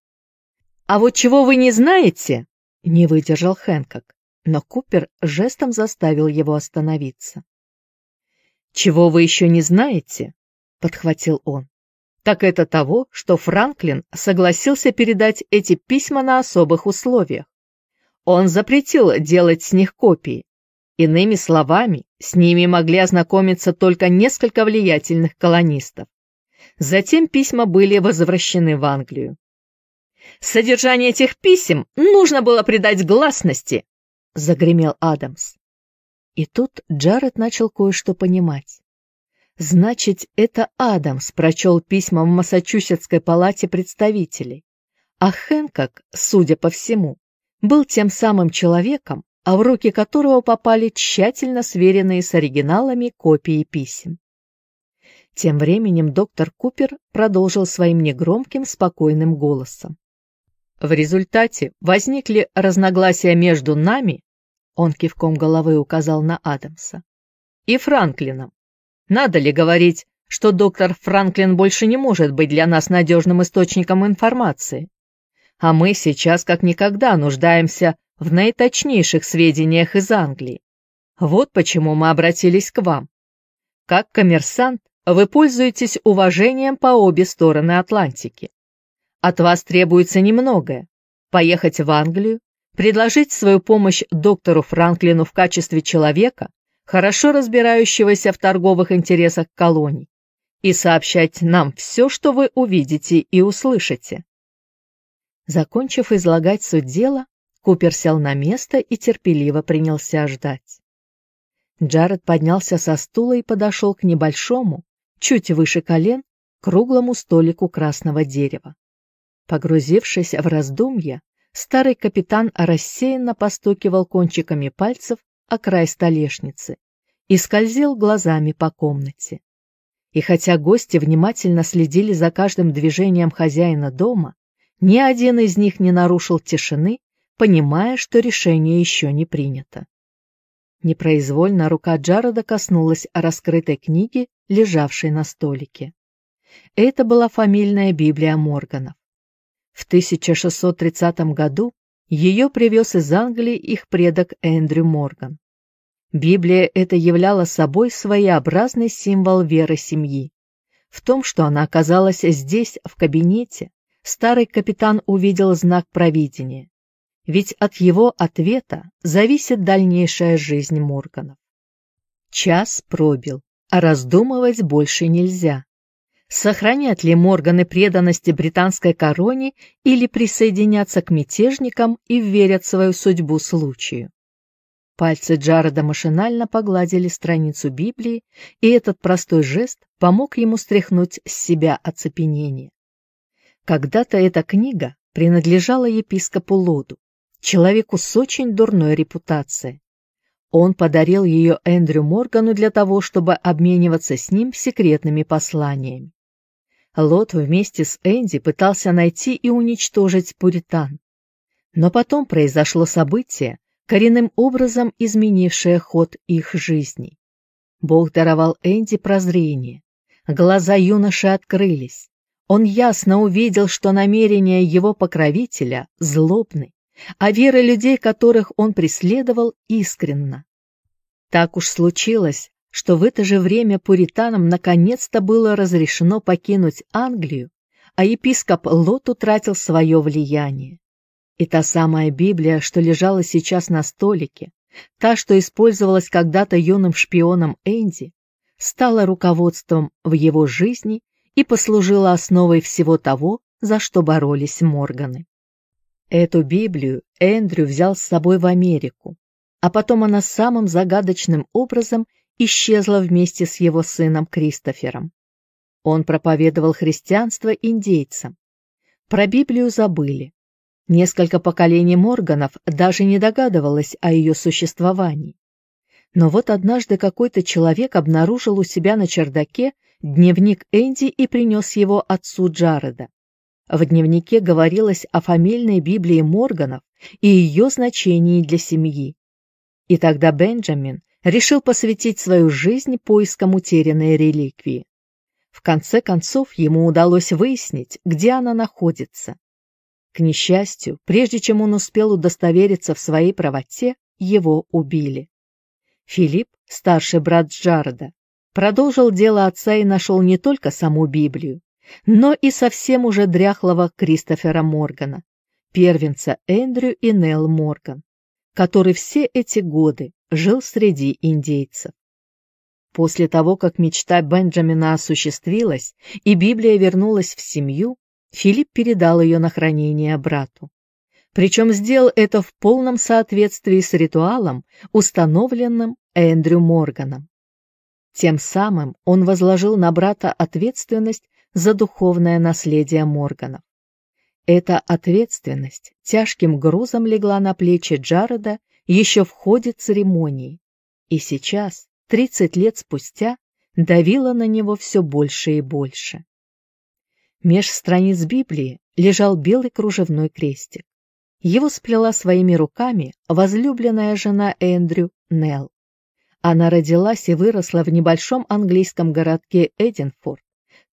«А вот чего вы не знаете?» — не выдержал Хэнкок но Купер жестом заставил его остановиться. «Чего вы еще не знаете?» — подхватил он. «Так это того, что Франклин согласился передать эти письма на особых условиях. Он запретил делать с них копии. Иными словами, с ними могли ознакомиться только несколько влиятельных колонистов. Затем письма были возвращены в Англию. Содержание этих писем нужно было придать гласности, — загремел Адамс. И тут Джаред начал кое-что понимать. Значит, это Адамс прочел письма в Массачусетской палате представителей, а Хэнкок, судя по всему, был тем самым человеком, а в руки которого попали тщательно сверенные с оригиналами копии писем. Тем временем доктор Купер продолжил своим негромким, спокойным голосом. В результате возникли разногласия между нами он кивком головы указал на Адамса. «И Франклином. Надо ли говорить, что доктор Франклин больше не может быть для нас надежным источником информации? А мы сейчас как никогда нуждаемся в наиточнейших сведениях из Англии. Вот почему мы обратились к вам. Как коммерсант вы пользуетесь уважением по обе стороны Атлантики. От вас требуется немногое – поехать в Англию, предложить свою помощь доктору Франклину в качестве человека, хорошо разбирающегося в торговых интересах колоний, и сообщать нам все, что вы увидите и услышите. Закончив излагать суть дела, Купер сел на место и терпеливо принялся ждать. Джаред поднялся со стула и подошел к небольшому, чуть выше колен, круглому столику красного дерева. Погрузившись в раздумья, старый капитан рассеянно постукивал кончиками пальцев о край столешницы и скользил глазами по комнате. И хотя гости внимательно следили за каждым движением хозяина дома, ни один из них не нарушил тишины, понимая, что решение еще не принято. Непроизвольно рука Джарода коснулась раскрытой книги, лежавшей на столике. Это была фамильная Библия Морганов. В 1630 году ее привез из Англии их предок Эндрю Морган. Библия это являла собой своеобразный символ веры семьи. В том, что она оказалась здесь, в кабинете, старый капитан увидел знак провидения. Ведь от его ответа зависит дальнейшая жизнь Морганов. Час пробил, а раздумывать больше нельзя. Сохранят ли Морганы преданности британской короне или присоединятся к мятежникам и верят свою судьбу случаю? Пальцы Джареда машинально погладили страницу Библии, и этот простой жест помог ему стряхнуть с себя оцепенение. Когда-то эта книга принадлежала епископу Лоду, человеку с очень дурной репутацией. Он подарил ее Эндрю Моргану для того, чтобы обмениваться с ним секретными посланиями. Лот вместе с Энди пытался найти и уничтожить пуритан. Но потом произошло событие, коренным образом изменившее ход их жизней. Бог даровал Энди прозрение. Глаза юноши открылись. Он ясно увидел, что намерения его покровителя злобны, а вера людей, которых он преследовал, искренна. Так уж случилось, что в это же время пуританам наконец-то было разрешено покинуть Англию, а епископ Лот утратил свое влияние. И та самая Библия, что лежала сейчас на столике, та, что использовалась когда-то юным шпионом Энди, стала руководством в его жизни и послужила основой всего того, за что боролись Морганы. Эту Библию Эндрю взял с собой в Америку, а потом она самым загадочным образом исчезла вместе с его сыном Кристофером. Он проповедовал христианство индейцам. Про Библию забыли. Несколько поколений Морганов даже не догадывалось о ее существовании. Но вот однажды какой-то человек обнаружил у себя на чердаке дневник Энди и принес его отцу Джареда. В дневнике говорилось о фамильной Библии Морганов и ее значении для семьи. И тогда Бенджамин решил посвятить свою жизнь поискам утерянной реликвии. В конце концов, ему удалось выяснить, где она находится. К несчастью, прежде чем он успел удостовериться в своей правоте, его убили. Филипп, старший брат Джареда, продолжил дело отца и нашел не только саму Библию, но и совсем уже дряхлого Кристофера Моргана, первенца Эндрю и Нелл Морган, который все эти годы жил среди индейцев. После того, как мечта Бенджамина осуществилась и Библия вернулась в семью, Филипп передал ее на хранение брату. Причем сделал это в полном соответствии с ритуалом, установленным Эндрю Морганом. Тем самым он возложил на брата ответственность за духовное наследие Морганов. Эта ответственность тяжким грузом легла на плечи Джареда еще в ходе церемонии, и сейчас, 30 лет спустя, давила на него все больше и больше. Меж страниц Библии лежал белый кружевной крестик. Его сплела своими руками возлюбленная жена Эндрю Нелл. Она родилась и выросла в небольшом английском городке Эдинфорд.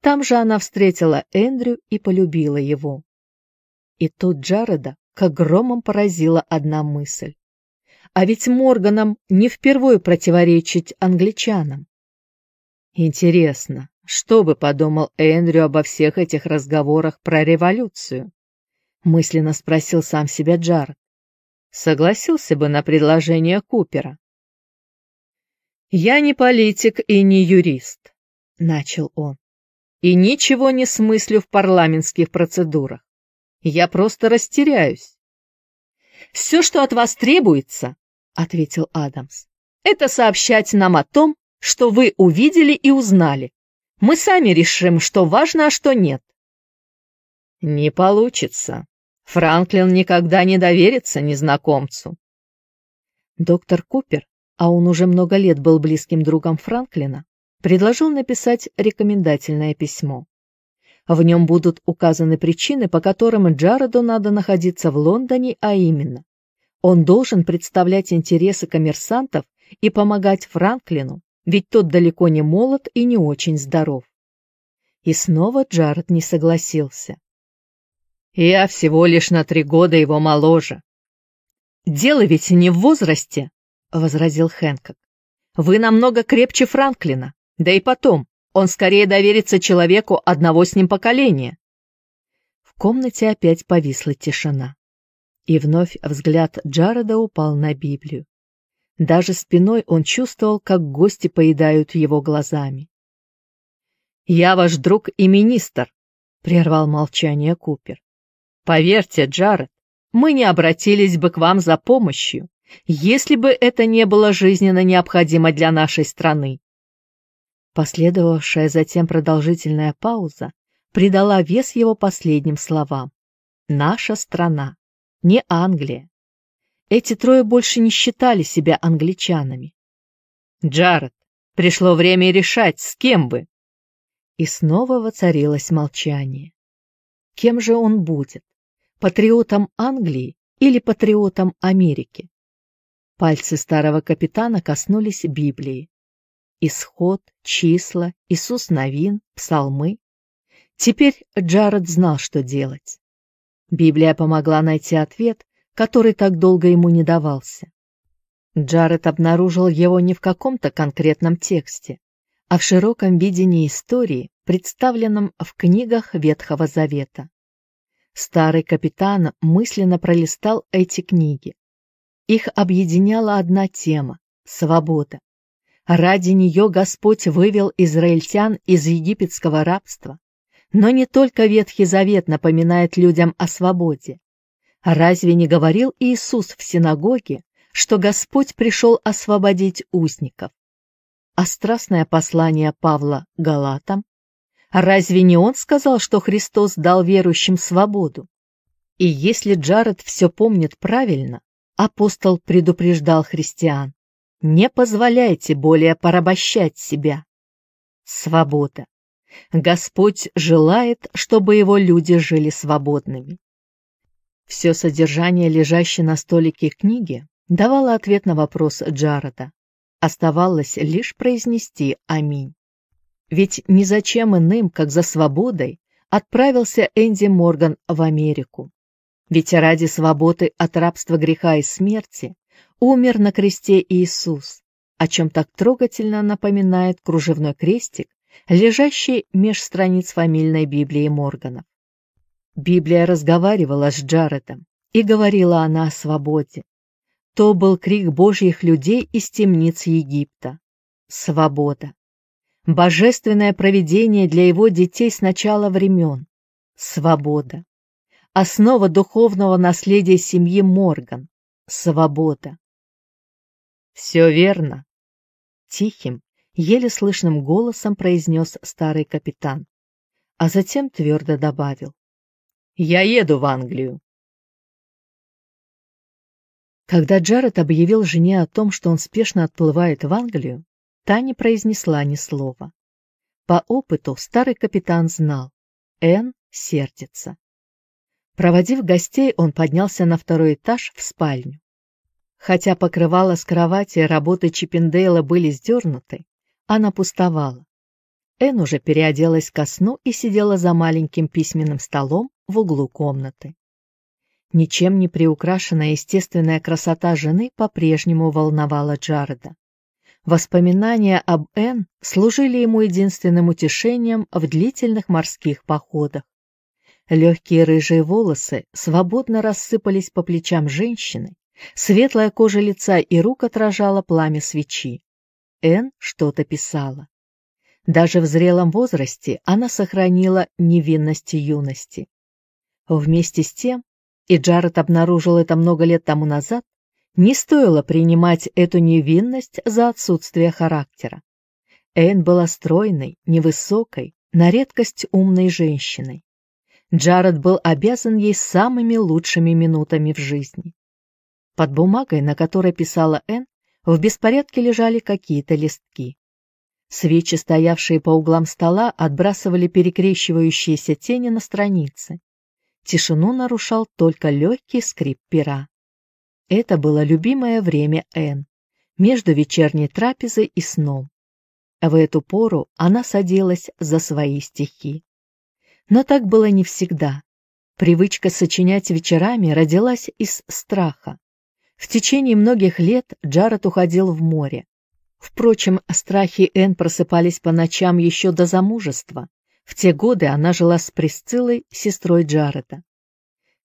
Там же она встретила Эндрю и полюбила его. И тут Джареда как громом поразила одна мысль. А ведь Морганам не впервые противоречить англичанам. Интересно, что бы подумал Эндрю обо всех этих разговорах про революцию? Мысленно спросил сам себя Джаред. Согласился бы на предложение Купера. «Я не политик и не юрист», — начал он, «и ничего не смыслю в парламентских процедурах. Я просто растеряюсь». «Все, что от вас требуется, — ответил Адамс. «Это сообщать нам о том, что вы увидели и узнали. Мы сами решим, что важно, а что нет». «Не получится. Франклин никогда не доверится незнакомцу». Доктор Купер, а он уже много лет был близким другом Франклина, предложил написать рекомендательное письмо. В нем будут указаны причины, по которым Джареду надо находиться в Лондоне, а именно он должен представлять интересы коммерсантов и помогать Франклину, ведь тот далеко не молод и не очень здоров. И снова Джаред не согласился. «Я всего лишь на три года его моложе». «Дело ведь не в возрасте», — возразил Хэнкок. «Вы намного крепче Франклина, да и потом, Он скорее доверится человеку одного с ним поколения. В комнате опять повисла тишина. И вновь взгляд Джареда упал на Библию. Даже спиной он чувствовал, как гости поедают его глазами. «Я ваш друг и министр», — прервал молчание Купер. «Поверьте, Джаред, мы не обратились бы к вам за помощью, если бы это не было жизненно необходимо для нашей страны». Последовавшая затем продолжительная пауза придала вес его последним словам. «Наша страна, не Англия, эти трое больше не считали себя англичанами. «Джаред, пришло время решать, с кем бы». И снова воцарилось молчание. Кем же он будет? Патриотом Англии или патриотом Америки? Пальцы старого капитана коснулись Библии. Исход, числа, Иисус Новин, псалмы. Теперь Джаред знал, что делать. Библия помогла найти ответ, который так долго ему не давался. Джаред обнаружил его не в каком-то конкретном тексте, а в широком видении истории, представленном в книгах Ветхого Завета. Старый капитан мысленно пролистал эти книги. Их объединяла одна тема — свобода. Ради нее Господь вывел израильтян из египетского рабства. Но не только Ветхий Завет напоминает людям о свободе. Разве не говорил Иисус в синагоге, что Господь пришел освободить узников? А страстное послание Павла Галатам? Разве не он сказал, что Христос дал верующим свободу? И если Джаред все помнит правильно, апостол предупреждал христиан, не позволяйте более порабощать себя. Свобода. Господь желает, чтобы его люди жили свободными. Все содержание, лежащей на столике книги, давало ответ на вопрос Джареда. Оставалось лишь произнести «Аминь». Ведь ни зачем иным, как за свободой, отправился Энди Морган в Америку. Ведь ради свободы от рабства греха и смерти умер на кресте Иисус, о чем так трогательно напоминает кружевной крестик, лежащий меж страниц фамильной Библии Морганов. Библия разговаривала с Джаредом, и говорила она о свободе. То был крик божьих людей из темниц Египта. Свобода. Божественное провидение для его детей с начала времен. Свобода. Основа духовного наследия семьи Морган. Свобода. «Все верно», — тихим, еле слышным голосом произнес старый капитан, а затем твердо добавил. Я еду в Англию. Когда Джаред объявил жене о том, что он спешно отплывает в Англию, та не произнесла ни слова. По опыту старый капитан знал, Энн сердится. Проводив гостей, он поднялся на второй этаж в спальню. Хотя покрывало с кровати работы Чиппендейла были сдернуты, она пустовала. Энн уже переоделась ко сну и сидела за маленьким письменным столом в углу комнаты. Ничем не приукрашенная естественная красота жены по-прежнему волновала Джареда. Воспоминания об Энн служили ему единственным утешением в длительных морских походах. Легкие рыжие волосы свободно рассыпались по плечам женщины, светлая кожа лица и рук отражала пламя свечи. Энн что-то писала. Даже в зрелом возрасте она сохранила невинность юности. Вместе с тем, и Джаред обнаружил это много лет тому назад, не стоило принимать эту невинность за отсутствие характера. Энн была стройной, невысокой, на редкость умной женщиной. Джаред был обязан ей самыми лучшими минутами в жизни. Под бумагой, на которой писала Энн, в беспорядке лежали какие-то листки. Свечи, стоявшие по углам стола, отбрасывали перекрещивающиеся тени на страницы. Тишину нарушал только легкий скрип пера. Это было любимое время Энн, между вечерней трапезой и сном. В эту пору она садилась за свои стихи. Но так было не всегда. Привычка сочинять вечерами родилась из страха. В течение многих лет Джаред уходил в море. Впрочем, страхи Энн просыпались по ночам еще до замужества. В те годы она жила с Присциллой, сестрой Джареда.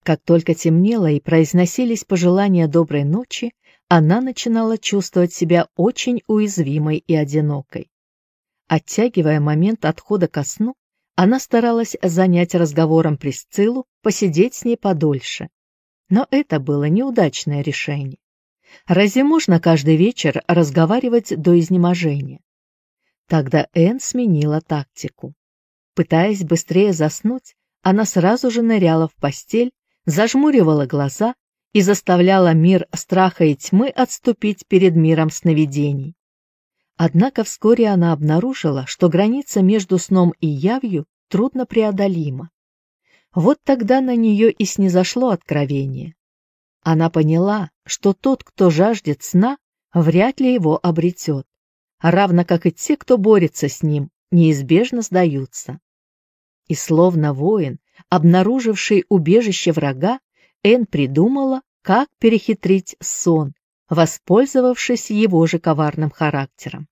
Как только темнело и произносились пожелания доброй ночи, она начинала чувствовать себя очень уязвимой и одинокой. Оттягивая момент отхода ко сну, она старалась занять разговором Присциллу, посидеть с ней подольше. Но это было неудачное решение. Разве можно каждый вечер разговаривать до изнеможения? Тогда Энн сменила тактику. Пытаясь быстрее заснуть, она сразу же ныряла в постель, зажмуривала глаза и заставляла мир страха и тьмы отступить перед миром сновидений. Однако вскоре она обнаружила, что граница между сном и явью трудно преодолима. Вот тогда на нее и снизошло откровение. Она поняла, что тот, кто жаждет сна, вряд ли его обретет, равно как и те, кто борется с ним, неизбежно сдаются. И словно воин, обнаруживший убежище врага, Эн придумала, как перехитрить сон, воспользовавшись его же коварным характером.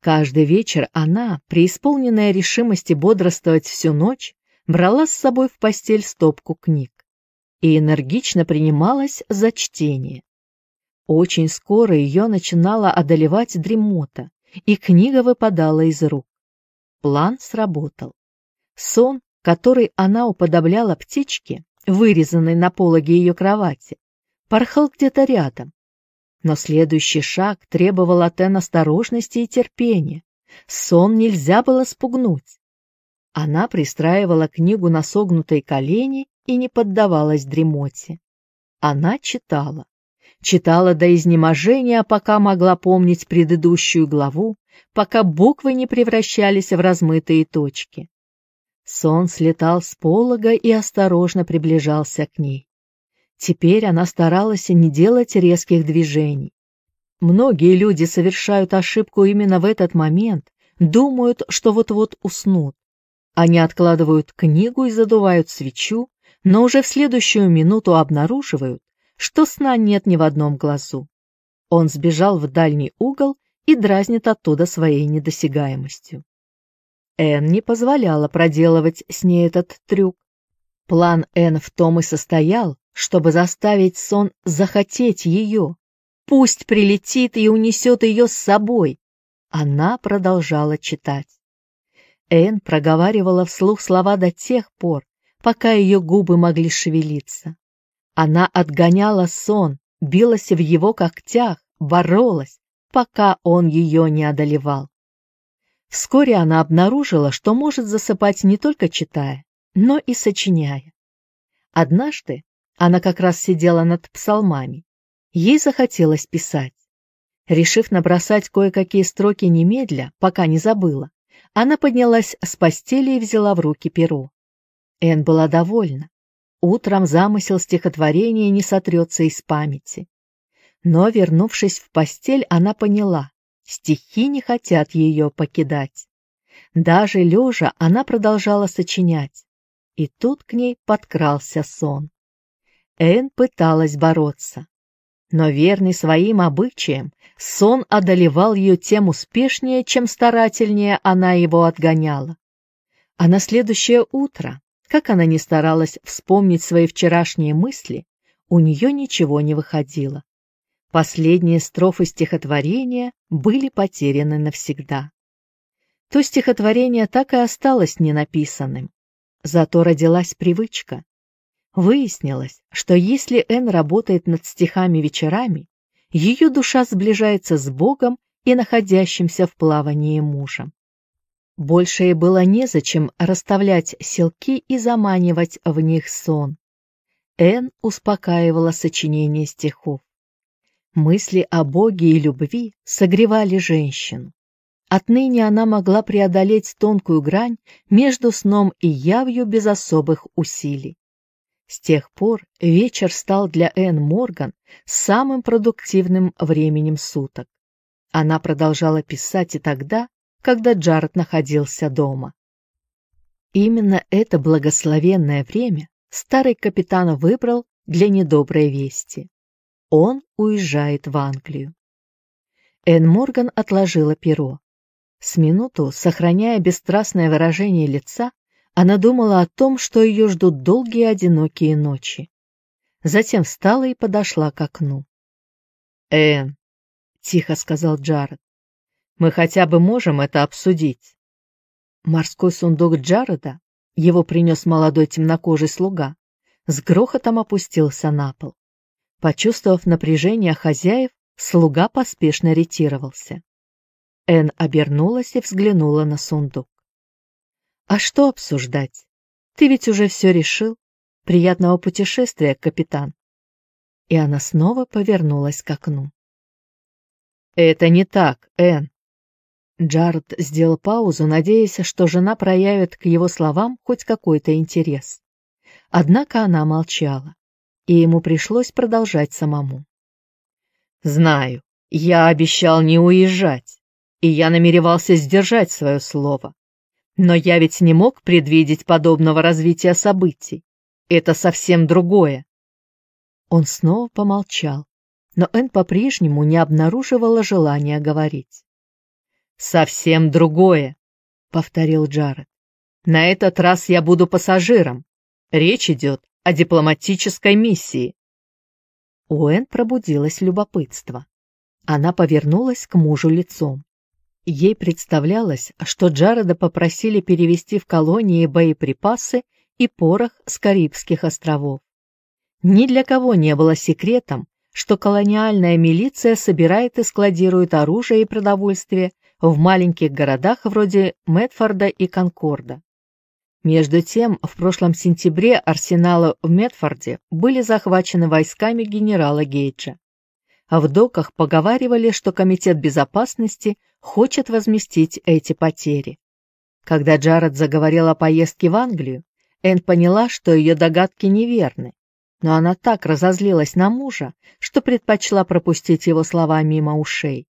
Каждый вечер она, преисполненная решимости бодрствовать всю ночь, брала с собой в постель стопку книг и энергично принималась за чтение. Очень скоро ее начинала одолевать дремота, и книга выпадала из рук. План сработал. Сон, который она уподобляла птичке, вырезанной на пологе ее кровати, порхал где-то рядом. Но следующий шаг требовал от Энн осторожности и терпения. Сон нельзя было спугнуть. Она пристраивала книгу на согнутой колени и не поддавалась дремоте. Она читала. Читала до изнеможения, пока могла помнить предыдущую главу, пока буквы не превращались в размытые точки. Сон слетал с полога и осторожно приближался к ней. Теперь она старалась не делать резких движений. Многие люди совершают ошибку именно в этот момент, думают, что вот-вот уснут. Они откладывают книгу и задувают свечу, но уже в следующую минуту обнаруживают, что сна нет ни в одном глазу. Он сбежал в дальний угол и дразнит оттуда своей недосягаемостью. Энн не позволяла проделывать с ней этот трюк. План Энн в том и состоял, чтобы заставить сон захотеть ее. Пусть прилетит и унесет ее с собой. Она продолжала читать. Энн проговаривала вслух слова до тех пор, пока ее губы могли шевелиться. Она отгоняла сон, билась в его когтях, боролась, пока он ее не одолевал. Вскоре она обнаружила, что может засыпать не только читая, но и сочиняя. Однажды она как раз сидела над псалмами. Ей захотелось писать. Решив набросать кое-какие строки немедля, пока не забыла, она поднялась с постели и взяла в руки перо. Эн была довольна. Утром замысел стихотворения не сотрется из памяти. Но, вернувшись в постель, она поняла, стихи не хотят ее покидать. Даже лежа она продолжала сочинять. И тут к ней подкрался сон. Эн пыталась бороться. Но верный своим обычаям, сон одолевал ее тем успешнее, чем старательнее она его отгоняла. А на следующее утро как она ни старалась вспомнить свои вчерашние мысли, у нее ничего не выходило. Последние строфы стихотворения были потеряны навсегда. То стихотворение так и осталось ненаписанным. Зато родилась привычка. Выяснилось, что если Энн работает над стихами вечерами, ее душа сближается с Богом и находящимся в плавании мужем. Больше ей было незачем расставлять селки и заманивать в них сон. Эн успокаивала сочинение стихов. Мысли о Боге и любви согревали женщину. Отныне она могла преодолеть тонкую грань между сном и явью без особых усилий. С тех пор вечер стал для Энн Морган самым продуктивным временем суток. Она продолжала писать и тогда, когда Джаред находился дома. Именно это благословенное время старый капитан выбрал для недоброй вести. Он уезжает в Англию. Энн Морган отложила перо. С минуту, сохраняя бесстрастное выражение лица, она думала о том, что ее ждут долгие одинокие ночи. Затем встала и подошла к окну. «Энн», — тихо сказал Джаред, — «мы хотя бы можем это обсудить». Морской сундук Джареда, его принес молодой темнокожий слуга, с грохотом опустился на пол. Почувствовав напряжение хозяев, слуга поспешно ретировался. Эн обернулась и взглянула на сундук. «А что обсуждать? Ты ведь уже все решил. Приятного путешествия, капитан!» И она снова повернулась к окну. «Это не так, Эн!» Джаред сделал паузу, надеясь, что жена проявит к его словам хоть какой-то интерес. Однако она молчала, и ему пришлось продолжать самому. «Знаю, я обещал не уезжать, и я намеревался сдержать свое слово. Но я ведь не мог предвидеть подобного развития событий. Это совсем другое». Он снова помолчал, но Энн по-прежнему не обнаруживала желания говорить. «Совсем другое», — повторил Джаред. «На этот раз я буду пассажиром, Речь идет о дипломатической миссии. У Энн пробудилось любопытство. Она повернулась к мужу лицом. Ей представлялось, что Джареда попросили перевести в колонии боеприпасы и порох с Карибских островов. Ни для кого не было секретом, что колониальная милиция собирает и складирует оружие и продовольствие в маленьких городах вроде Медфорда и Конкорда. Между тем, в прошлом сентябре арсеналы в Медфорде были захвачены войсками генерала Гейджа. А в доках поговаривали, что Комитет безопасности хочет возместить эти потери. Когда Джаред заговорил о поездке в Англию, Энн поняла, что ее догадки неверны, но она так разозлилась на мужа, что предпочла пропустить его слова мимо ушей.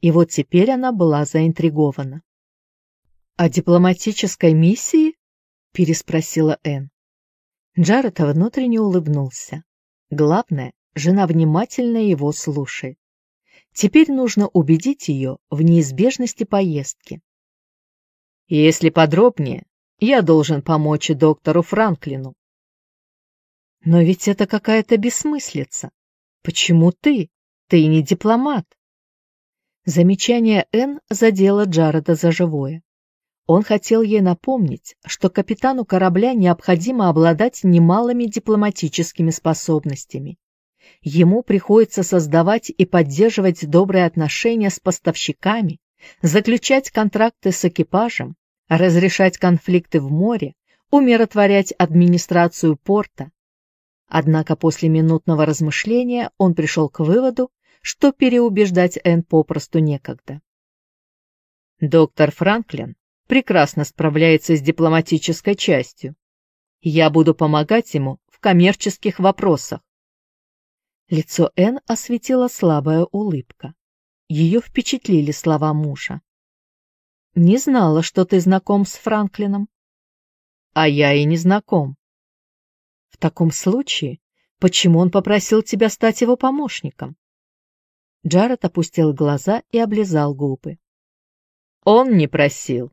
И вот теперь она была заинтригована. «О дипломатической миссии?» — переспросила Энн. Джаред внутренне улыбнулся. Главное, жена внимательно его слушает. Теперь нужно убедить ее в неизбежности поездки. Если подробнее, я должен помочь доктору Франклину. Но ведь это какая-то бессмыслица. Почему ты? Ты не дипломат. Замечание Н задело Джареда за живое. Он хотел ей напомнить, что капитану корабля необходимо обладать немалыми дипломатическими способностями. Ему приходится создавать и поддерживать добрые отношения с поставщиками, заключать контракты с экипажем, разрешать конфликты в море, умиротворять администрацию порта. Однако после минутного размышления он пришел к выводу, что переубеждать Энн попросту некогда. Доктор Франклин прекрасно справляется с дипломатической частью. Я буду помогать ему в коммерческих вопросах. Лицо Н осветила слабая улыбка. Ее впечатлили слова мужа. «Не знала, что ты знаком с Франклином». «А я и не знаком». «В таком случае, почему он попросил тебя стать его помощником?» Джаред опустил глаза и облизал губы. «Он не просил.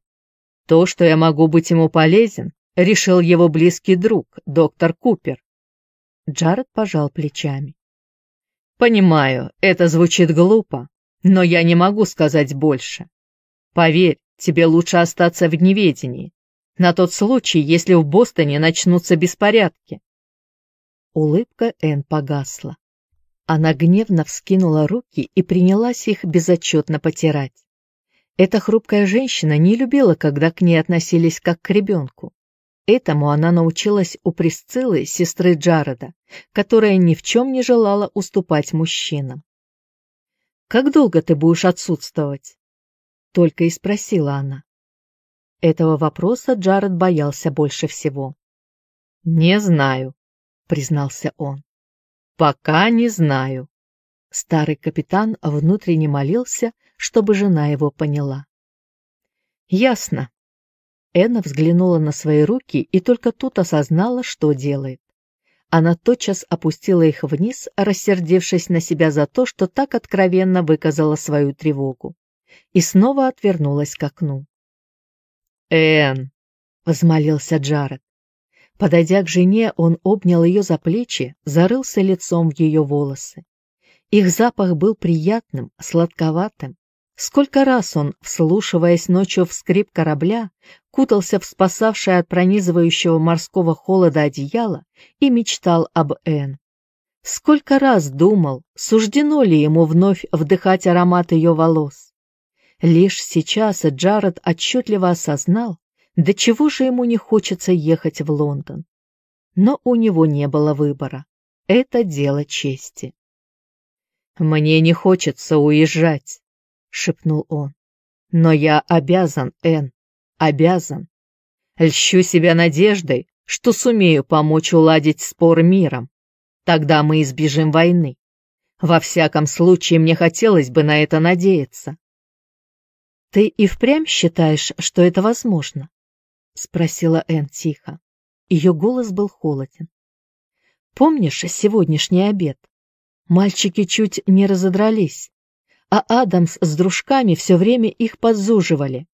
То, что я могу быть ему полезен, решил его близкий друг, доктор Купер. Джаред пожал плечами. Понимаю, это звучит глупо, но я не могу сказать больше. Поверь, тебе лучше остаться в неведении, на тот случай, если в Бостоне начнутся беспорядки. Улыбка Энн погасла. Она гневно вскинула руки и принялась их безотчетно потирать. Эта хрупкая женщина не любила, когда к ней относились как к ребенку. Этому она научилась у Присциллы, сестры Джареда, которая ни в чем не желала уступать мужчинам. «Как долго ты будешь отсутствовать?» Только и спросила она. Этого вопроса Джаред боялся больше всего. «Не знаю», — признался он. «Пока не знаю». Старый капитан внутренне молился, чтобы жена его поняла. «Ясно». Энна взглянула на свои руки и только тут осознала, что делает. Она тотчас опустила их вниз, рассердившись на себя за то, что так откровенно выказала свою тревогу, и снова отвернулась к окну. «Энн!» — возмолился Джаред. Подойдя к жене, он обнял ее за плечи, зарылся лицом в ее волосы. Их запах был приятным, сладковатым. Сколько раз он, вслушиваясь ночью в скрип корабля, кутался в спасавшее от пронизывающего морского холода одеяло и мечтал об Энн. Сколько раз думал, суждено ли ему вновь вдыхать аромат ее волос. Лишь сейчас Джаред отчетливо осознал, до чего же ему не хочется ехать в Лондон. Но у него не было выбора. Это дело чести. «Мне не хочется уезжать», — шепнул он. «Но я обязан, Энн, обязан. Льщу себя надеждой, что сумею помочь уладить спор миром. Тогда мы избежим войны. Во всяком случае, мне хотелось бы на это надеяться». «Ты и впрямь считаешь, что это возможно?» — спросила Энн тихо. Ее голос был холоден. «Помнишь сегодняшний обед? Мальчики чуть не разодрались, а Адамс с дружками все время их подзуживали.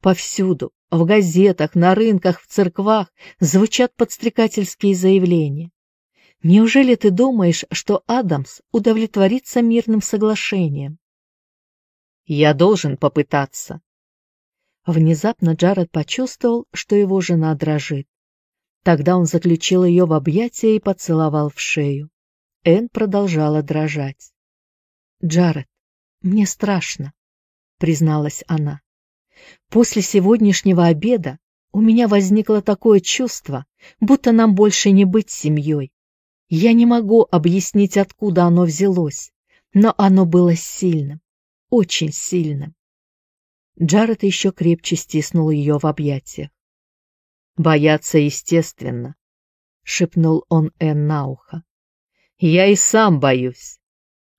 Повсюду, в газетах, на рынках, в церквах звучат подстрекательские заявления. Неужели ты думаешь, что Адамс удовлетворится мирным соглашением? Я должен попытаться, Внезапно Джаред почувствовал, что его жена дрожит. Тогда он заключил ее в объятия и поцеловал в шею. Энн продолжала дрожать. «Джаред, мне страшно», — призналась она. «После сегодняшнего обеда у меня возникло такое чувство, будто нам больше не быть семьей. Я не могу объяснить, откуда оно взялось, но оно было сильным, очень сильным. Джаред еще крепче стиснул ее в объятиях. «Бояться естественно», — шепнул он Энн на ухо. «Я и сам боюсь.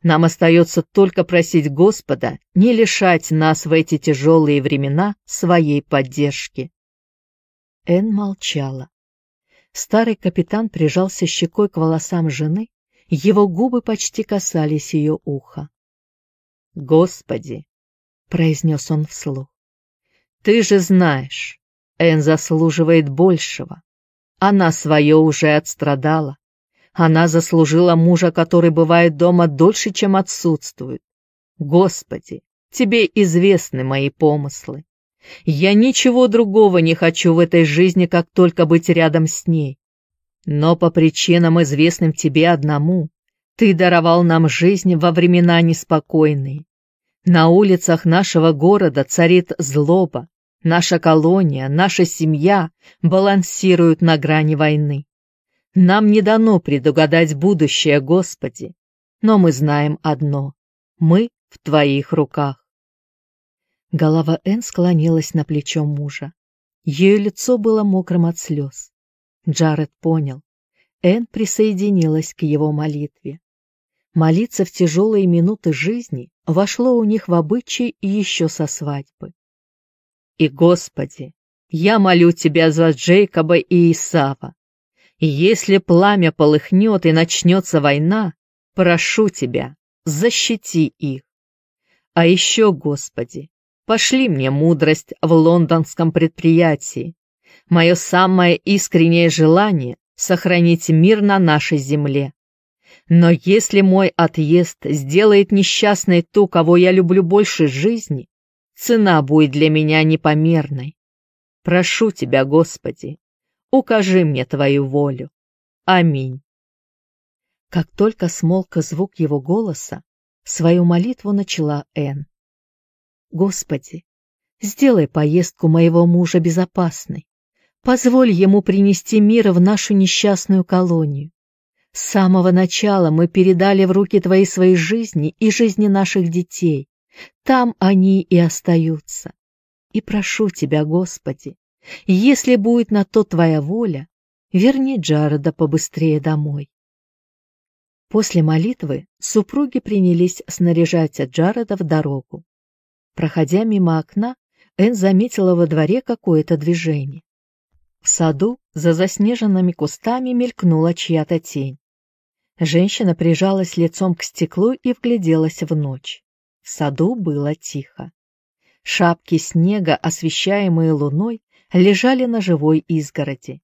Нам остается только просить Господа не лишать нас в эти тяжелые времена своей поддержки». Энн молчала. Старый капитан прижался щекой к волосам жены, его губы почти касались ее уха. «Господи, — произнес он вслух. «Ты же знаешь, Эн заслуживает большего. Она свое уже отстрадала. Она заслужила мужа, который бывает дома дольше, чем отсутствует. Господи, тебе известны мои помыслы. Я ничего другого не хочу в этой жизни, как только быть рядом с ней. Но по причинам, известным тебе одному, ты даровал нам жизнь во времена неспокойные. На улицах нашего города царит злоба. Наша колония, наша семья балансируют на грани войны. Нам не дано предугадать будущее, Господи, но мы знаем одно — мы в Твоих руках. Голова Энн склонилась на плечо мужа. Ее лицо было мокрым от слез. Джаред понял. Энн присоединилась к его молитве. Молиться в тяжелые минуты жизни вошло у них в обычай еще со свадьбы. «И, Господи, я молю Тебя за Джейкоба и Исава. Если пламя полыхнет и начнется война, прошу Тебя, защити их. А еще, Господи, пошли мне мудрость в лондонском предприятии. Мое самое искреннее желание — сохранить мир на нашей земле. Но если мой отъезд сделает несчастной ту, кого я люблю больше жизни, цена будет для меня непомерной. Прошу тебя, Господи, укажи мне твою волю. Аминь. Как только смолк звук его голоса, свою молитву начала Энн. Господи, сделай поездку моего мужа безопасной. Позволь ему принести мир в нашу несчастную колонию. С самого начала мы передали в руки Твои свои жизни и жизни наших детей. Там они и остаются. И прошу Тебя, Господи, если будет на то Твоя воля, верни Джареда побыстрее домой. После молитвы супруги принялись снаряжать Джареда в дорогу. Проходя мимо окна, Энн заметила во дворе какое-то движение. В саду за заснеженными кустами мелькнула чья-то тень. Женщина прижалась лицом к стеклу и вгляделась в ночь. В саду было тихо. Шапки снега, освещаемые луной, лежали на живой изгороди.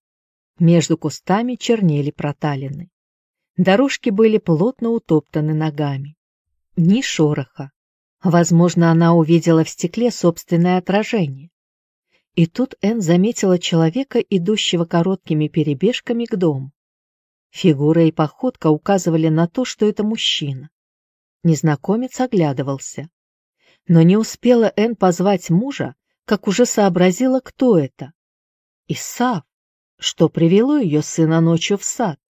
Между кустами чернели проталины. Дорожки были плотно утоптаны ногами. Ни шороха. Возможно, она увидела в стекле собственное отражение. И тут Энн заметила человека, идущего короткими перебежками к дому. Фигура и походка указывали на то, что это мужчина. Незнакомец оглядывался. Но не успела Энн позвать мужа, как уже сообразила, кто это. Исав, что привело ее сына ночью в сад.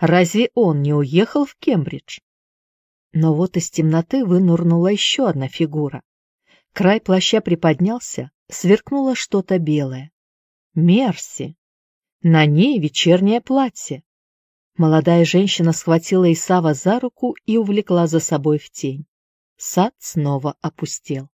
Разве он не уехал в Кембридж? Но вот из темноты вынурнула еще одна фигура. Край плаща приподнялся, сверкнуло что-то белое. Мерси. На ней вечернее платье. Молодая женщина схватила Исава за руку и увлекла за собой в тень. Сад снова опустел.